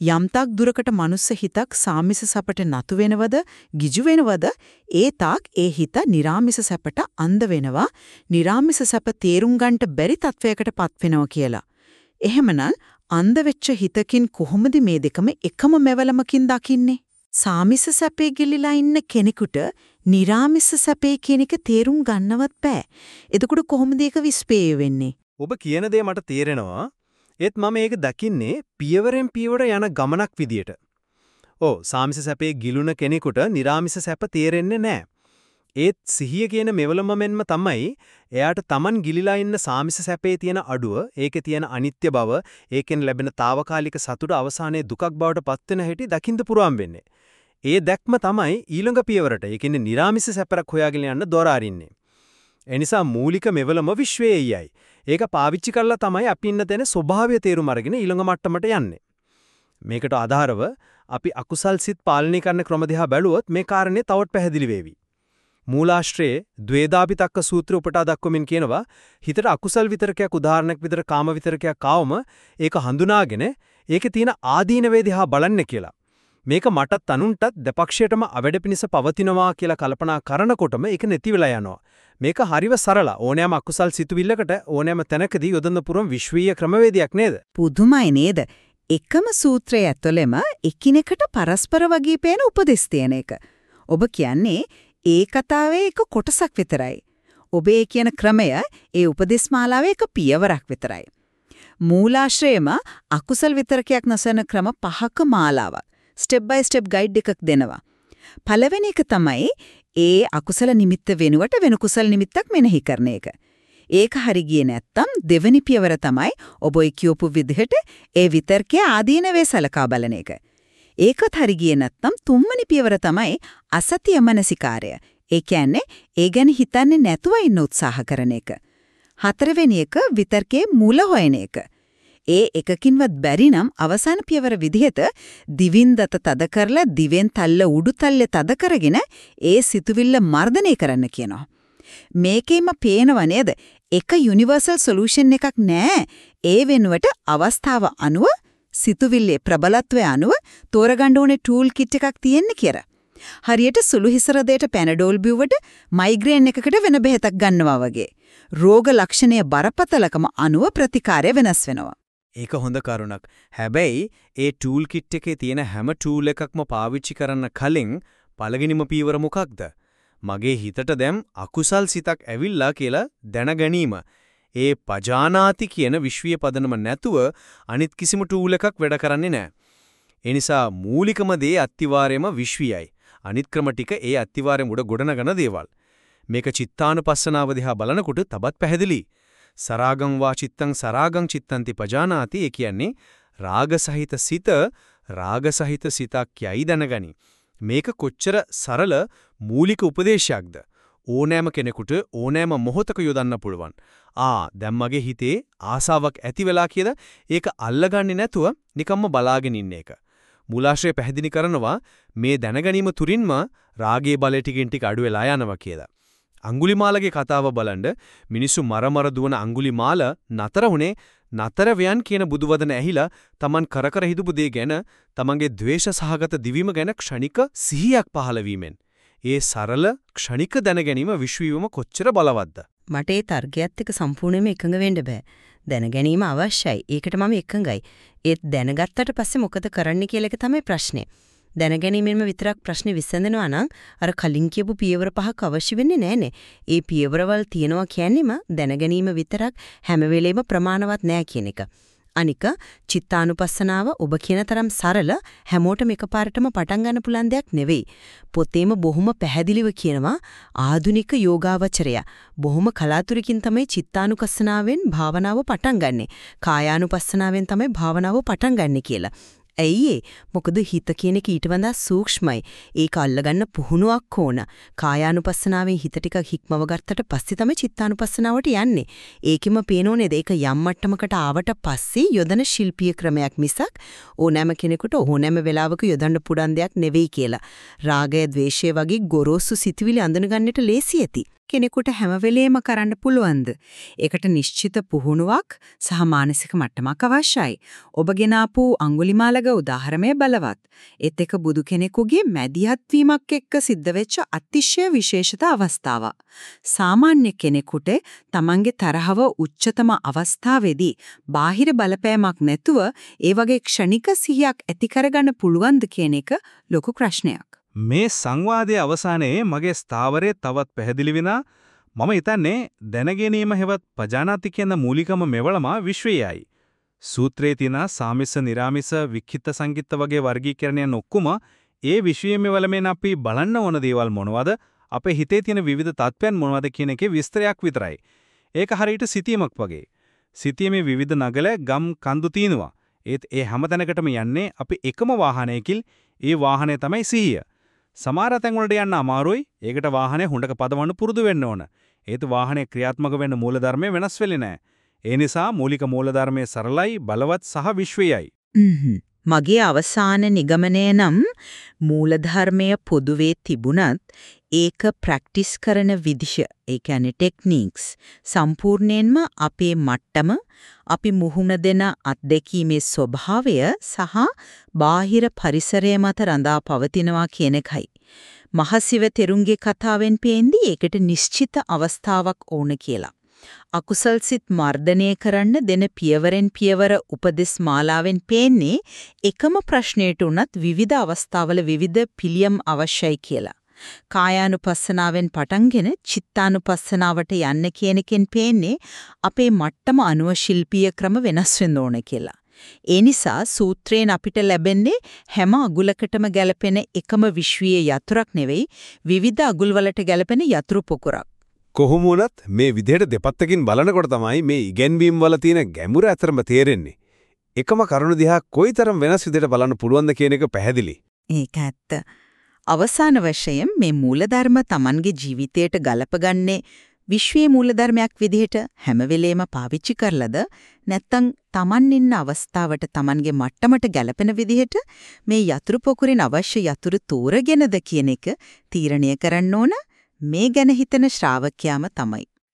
යම්තාක් දුරකට මනුස්ස හිතක් සාමිස සැපට නතු වෙනවද, ගිජු වෙනවද, ඒ තාක් ඒ හිත निराமிස සැපට අන්ධ වෙනවා, निराமிස සැප තේරුම් ගන්නට බැරි තත්වයකටපත් වෙනවා කියලා. එහෙමනම් අන්ධ වෙච්ච හිතකින් කොහොමද මේ දෙකම එකම මෙවලමකින් දකින්නේ? සාමිස සැපේ ගිලිලා ඉන්න කෙනෙකුට निराமிස සැපේ කියන එක තේරුම් ගන්නවත් බෑ. එතකොට කොහොමද ඒක විශ්පේය වෙන්නේ? ඔබ කියන දේ මට තේරෙනවා. ඒත් මම ඒක දකින්නේ පියවරෙන් පියවර යන ගමනක් විදියට. ඕ සාමිස සැපේ ගිලුණ කෙනෙකුට निराமிස සැප තේරෙන්නේ නැහැ. ඒත් සිහිය කියන මෙවලම මෙන්ම තමයි එයාට Taman ගිලිලා ඉන්න සාමිස සැපේ තියෙන අඩුව, ඒකේ තියෙන අනිත්‍ය බව, ඒකෙන් ලැබෙන తాවකාලික සතුට අවසානයේ දුකක් බවට පත්වෙන හැටි දකින්න පුරුවන් වෙන්නේ. ඒ දැක්ම තමයි ඊළඟ පියවරට, ඒ කියන්නේ निराமிස සැපරක් හොයාගෙන යන්න දොර අරින්නේ. එනිසා මූලික මෙවලම විශ්වයේයයි. ඒක පාවිච්චි කරලා තමයි අපි ඉන්න තැන ස්වභාවය තේරුම් අරගෙන ඊළඟ මට්ටමට යන්නේ. මේකට ආධාරව අපි අකුසල් සිත් පාලනය කරන ක්‍රම දිහා බැලුවොත් මේ කාරණේ තවත් පැහැදිලි වේවි. මූලාශ්‍රයේ ද්වේදාපිතක්ක සූත්‍රය උපටා දක්වමින් කියනවා හිතට අකුසල් විතරකයක් උදාහරණයක් විතර කාම විතරකයක් ආවම ඒක හඳුනාගෙන ඒකේ තියෙන ආදීනවේ දිහා බලන්න කියලා. මේක මටත් අනුන්ටත් දෙපක්ෂයටම අවැඩ පිනිස පවතිනවා කියලා කල්පනා කරනකොටම ඒක නැති වෙලා යනවා. මේක හරිව සරල ඕනෑම අකුසල් සිතුවිල්ලකට ඕනෑම තැනකදී යොදන්න පුරම් විශ්වීය ක්‍රමවේදයක් නේද? පුදුමයි නේද? එකම සූත්‍රය ඇතුළෙම එකිනෙකට පරස්පර වගේ පේන උපදෙස් තියෙන එක. ඔබ කියන්නේ ඒ කතාවේ එක කොටසක් විතරයි. ඔබේ කියන ක්‍රමය ඒ උපදෙස් මාලාවේ එක පියවරක් විතරයි. මූලාශ්‍රයම අකුසල් විතරකයක් නැසන ක්‍රම පහක මාලාවක්. ස්ටෙප් බයි ස්ටෙප් ගයිඩ් එකක් දෙනවා. පළවෙනි එක තමයි ඒ අකුසල නිමිත්ත වෙනුවට වෙන කුසල නිමිත්තක් මෙනෙහි කරන එක. ඒක හරි ගියේ නැත්තම් දෙවෙනි පියවර තමයි ඔබයි කියපු විදිහට ඒ විතර්කයේ ආදීනවේ සලකා බලන එක. ඒකත් හරි ගියේ නැත්තම් තුන්වෙනි පියවර තමයි අසතිය මනසිකාරය. ඒ කියන්නේ ඒ ගැන හිතන්නේ නැතුව ඉන්න උත්සාහ කරන එක. හතරවෙනි එක විතර්කයේ මූල හොයන එක. ඒ එකකින්වත් බැරි නම් අවසාන පියවර විදිහට දිවින් දත තද කරලා දිවෙන් තල්ල උඩු තල්ලේ තද කරගෙන ඒ සිතුවිල්ල මර්ධනය කරන්න කියනවා. මේකෙම පේනව නේද? එක යුනිවර්සල් සොලියුෂන් එකක් නෑ. ඒ වෙනුවට අවස්ථාව අනුව සිතුවිල්ලේ ප්‍රබලත්වය අනුව තෝරගන්න ඕනේ ටූල් කිට් එකක් තියෙන්න කියලා. හරියට සුළු හිසරදයට පැනඩෝල් බිව්වට මයිග්‍රේන් එකකට වෙන බෙහෙතක් ගන්නවා වගේ. රෝග ලක්ෂණයේ බරපතලකම අනුව ප්‍රතිකාරය වෙනස් වෙනවා. ඒක හොඳ කරුණක්. හැබැයි ඒ ටූල් කිට් එකේ තියෙන හැම ටූල් එකක්ම පාවිච්චි කරන්න කලින් පළවෙනිම පීවර මොකක්ද? මගේ හිතට දැන් අකුසල් සිතක් ඇවිල්ලා කියලා දැන ගැනීම. ඒ පජානාති කියන විශ්වීය පදනම නැතුව අනිත් කිසිම ටූල් එකක් වැඩ කරන්නේ නැහැ. ඒ නිසා මූලිකම දේ අත්තිවාරයේම විශ්වීයයි. අනිත් ක්‍රම ටික ඒ අත්තිවාරයෙන් උඩ ගොඩනගන දේවල්. මේක චිත්තානුපස්සනාව දිහා බලනකොට තවත් පැහැදිලි. සරාගං වා චිත්තං සරාගං චිත්තන්ති පජානාති ඒ කියන්නේ රාග සහිත සිත රාග සහිත සිතක් යයි දැනගනි. මේක කොච්චර සරල මූලික උපදේශයක්ද? ඕනෑම කෙනෙකුට ඕනෑම මොහොතක යොදන්න පුළුවන්. ආ දැන් මගේ හිතේ ආසාවක් ඇති වෙලා කියලා ඒක අල්ලගන්නේ නැතුව නිකම්ම බලාගෙන ඉන්න එක. මූලාශ්‍රය පැහැදිලි කරනවා මේ දැනගැනීම තුරින්ම රාගයේ බලය ටිකෙන් ටික අඩු වෙලා යනවා කියලා. අඟුලිමාලගේ කතාව බලන්න මිනිස්සු මරමර දුවන අඟුලිමාල නතර වුණේ නතර වයන් කියන බුදුවදන ඇහිලා Taman කරකර හිටපු දේ ගැන Tamanගේ ද්වේෂ සහගත දිවීම ගැන ක්ෂණික සිහියක් පහළ වීමෙන්. ඒ සරල ක්ෂණික දැනගැනීම විශ්වීවම කොච්චර බලවත්ද? මට ඒ තර්කයේත් එක්ක සම්පූර්ණයෙන්ම එකඟ වෙන්න බෑ. දැනගැනීම අවශ්‍යයි. ඒකට මම එකඟයි. ඒත් දැනගත්තට පස්සේ මොකද කරන්න කියලා එක තමයි ප්‍රශ්නේ. දැනගැනීමෙන්ම විතරක් ප්‍රශ්නේ විසඳනවා නම් අර කලින් කියපු පියවර පහක් අවශ්‍ය වෙන්නේ නැහනේ. ඒ පියවරවල් තියනවා කියන්නේම දැනගැනීම විතරක් හැම වෙලෙම ප්‍රමාණවත් නෑ කියන එක. අනික චිත්තානුපස්සනාව ඔබ කියන තරම් සරල හැමෝටම එකපාරටම පටන් ගන්න පුළුවන් දෙයක් නෙවෙයි. පොතේම බොහොම පැහැදිලිව කියනවා ආදුනික යෝගාවචරය බොහොම කලාතුරකින් තමයි චිත්තානුපස්සනාවෙන් භාවනාව පටන් ගන්නෙ. කායානුපස්සනාවෙන් තමයි භාවනාව පටන් ගන්නෙ කියලා. ඇයි මොකද හිත කියන එක ඊට වඩා සූක්ෂමයි. ඒක අල්ලගන්න පුහුණුවක් ඕන. කායානුපස්සනාවෙන් හිත ටිකක් හික්මව ගත්තට පස්සේ තමයි චිත්තානුපස්සනාවට යන්නේ. ඒකෙම පේනෝනේද ඒක යම් මට්ටමකට ආවට පස්සේ යොදන ශිල්පීය ක්‍රමයක් මිසක් ඕනෑම කෙනෙකුට ඕනෑම වෙලාවක යොදන්න පුඩන් දෙයක් නෙවෙයි කියලා. රාගය, ద్వේෂය වගේ ගොරෝසු සිතුවිලි අඳුනගන්නට ලේසි ඇති. කෙනෙකුට හැම වෙලේම කරන්න පුළුවන්ද? ඒකට නිශ්චිත පුහුණුවක් සහ මානසික මට්ටමක් අවශ්‍යයි. ඔබ ගෙන ආපු අඟුලිමාලගේ උදාහරණය බලවත්. ඒත් එක බුදු කෙනෙකුගේ මැදිහත් වීමක් එක්ක සිද්ධ වෙච්ච අතිශය විශේෂිත අවස්ථාවක්. සාමාන්‍ය කෙනෙකුට තමන්ගේ තරහව උච්චතම අවස්ථාවේදී බාහිර බලපෑමක් නැතුව ඒ වගේ ක්ෂණික සිහියක් ඇති කරගන්න පුළුවන්ද කියන එක ලොකු ප්‍රශ්නයක්. මේ සංවාදයේ අවසානයේ මගේ ස්ථාවරයේ තවත් පැහැදිලි වෙනා මම හිතන්නේ දැනගැනීම හෙවත් පජානාති කියන මූලිකම මෙවලම විශ්වයයි. සූත්‍රයේ තියෙන සාමිස, निराමිස, වික්ඛිත සංගීත වගේ වර්ගීකරණයන් ඔක්කොම ඒ විශ්වයේ මෙවලමෙන් අපි බලන්න ඕන දේවල් මොනවද? අපේ හිතේ තියෙන විවිධ තත්ත්වයන් මොනවද කියන එකේ විස්තරයක් විතරයි. ඒක හරියට සිතීමක් වගේ. සිතීමේ විවිධ නගල ගම් කඳු තිනවා. ඒත් ඒ හැම තැනකටම යන්නේ අපි එකම වාහනයකින් ඒ වාහනය තමයි සිහිය. සමහර තැන් වලට යන්න අමාරුයි. ඒකට වාහනේ හොඬක පදවන්න පුරුදු වෙන්න ඕන. ඒත් වාහනේ ක්‍රියාත්මක වෙන්න මූලධර්මය වෙනස් වෙන්නේ නැහැ. ඒ නිසා මූලික මූලධර්මයේ සරලයි, බලවත් සහ විශ්වයයි. මගේ අවසාන නිගමනය නම් මූලධර්මය පොදුවේ තිබුණත් ඒක ප්‍රැක්ටිස් කරන විදිහ ඒ කියන්නේ ටෙක්නික්ස් සම්පූර්ණයෙන්ම අපේ මට්ටම අපි මුහුණ දෙන අත්දැකීමේ ස්වභාවය සහ බාහිර පරිසරය මත රඳා පවතිනවා කියන එකයි. මහසිව තෙරුන්ගේ කතාවෙන් පේන්දී ඒකට නිශ්චිත අවස්ථාවක් ඕන කියලා. අකුසල් සිත් මර්ධනය කරන්න දෙන පියවරෙන් පියවර උපදෙස් මාලාවෙන් පේන්නේ එකම ප්‍රශ්නයට උනත් විවිධ අවස්ථාවල විවිධ පිළියම් අවශ්‍යයි කියලා. කායානුපස්සනාවෙන් පටන්ගෙන චිත්තානුපස්සනාවට යන්න කියන එකෙන් පේන්නේ අපේ මට්ටම අනුව ශිල්පීය ක්‍රම වෙනස් වෙන්න ඕන කියලා. ඒ නිසා සූත්‍රයෙන් අපිට ලැබෙන්නේ හැම අගුලකටම ගැලපෙන එකම විශ්වීය යතුරක් නෙවෙයි විවිධ අගුල් වලට ගැලපෙන යතුරු පොකුරක්. කොහොම වුණත් මේ විදිහට දෙපත්තකින් බලනකොට තමයි මේ ඉගැන්වීම් වල තියෙන ගැඹුර අතරම තේරෙන්නේ. එකම කරුණ දිහා කොයිතරම් වෙනස් විදිහට බලන්න පුළුවන්ද කියන එක පැහැදිලි. ඒක ඇත්ත. අවසාන වශයෙන් මේ මූලධර්ම Tamanගේ ජීවිතයට ගලපගන්නේ විශ්වයේ මූලධර්මයක් විදිහට හැම වෙලේම පාවිච්චි කරලද නැත්නම් Taman ඉන්න අවස්ථාවට Tamanගේ මට්ටමට ගැලපෙන විදිහට මේ යතුරු පොකුරෙන් අවශ්‍ය යතුරු තෝරගෙනද කියන එක තීරණය කරන්න ඕන මේ ගැන හිතන ශ්‍රාවකයාම තමයි.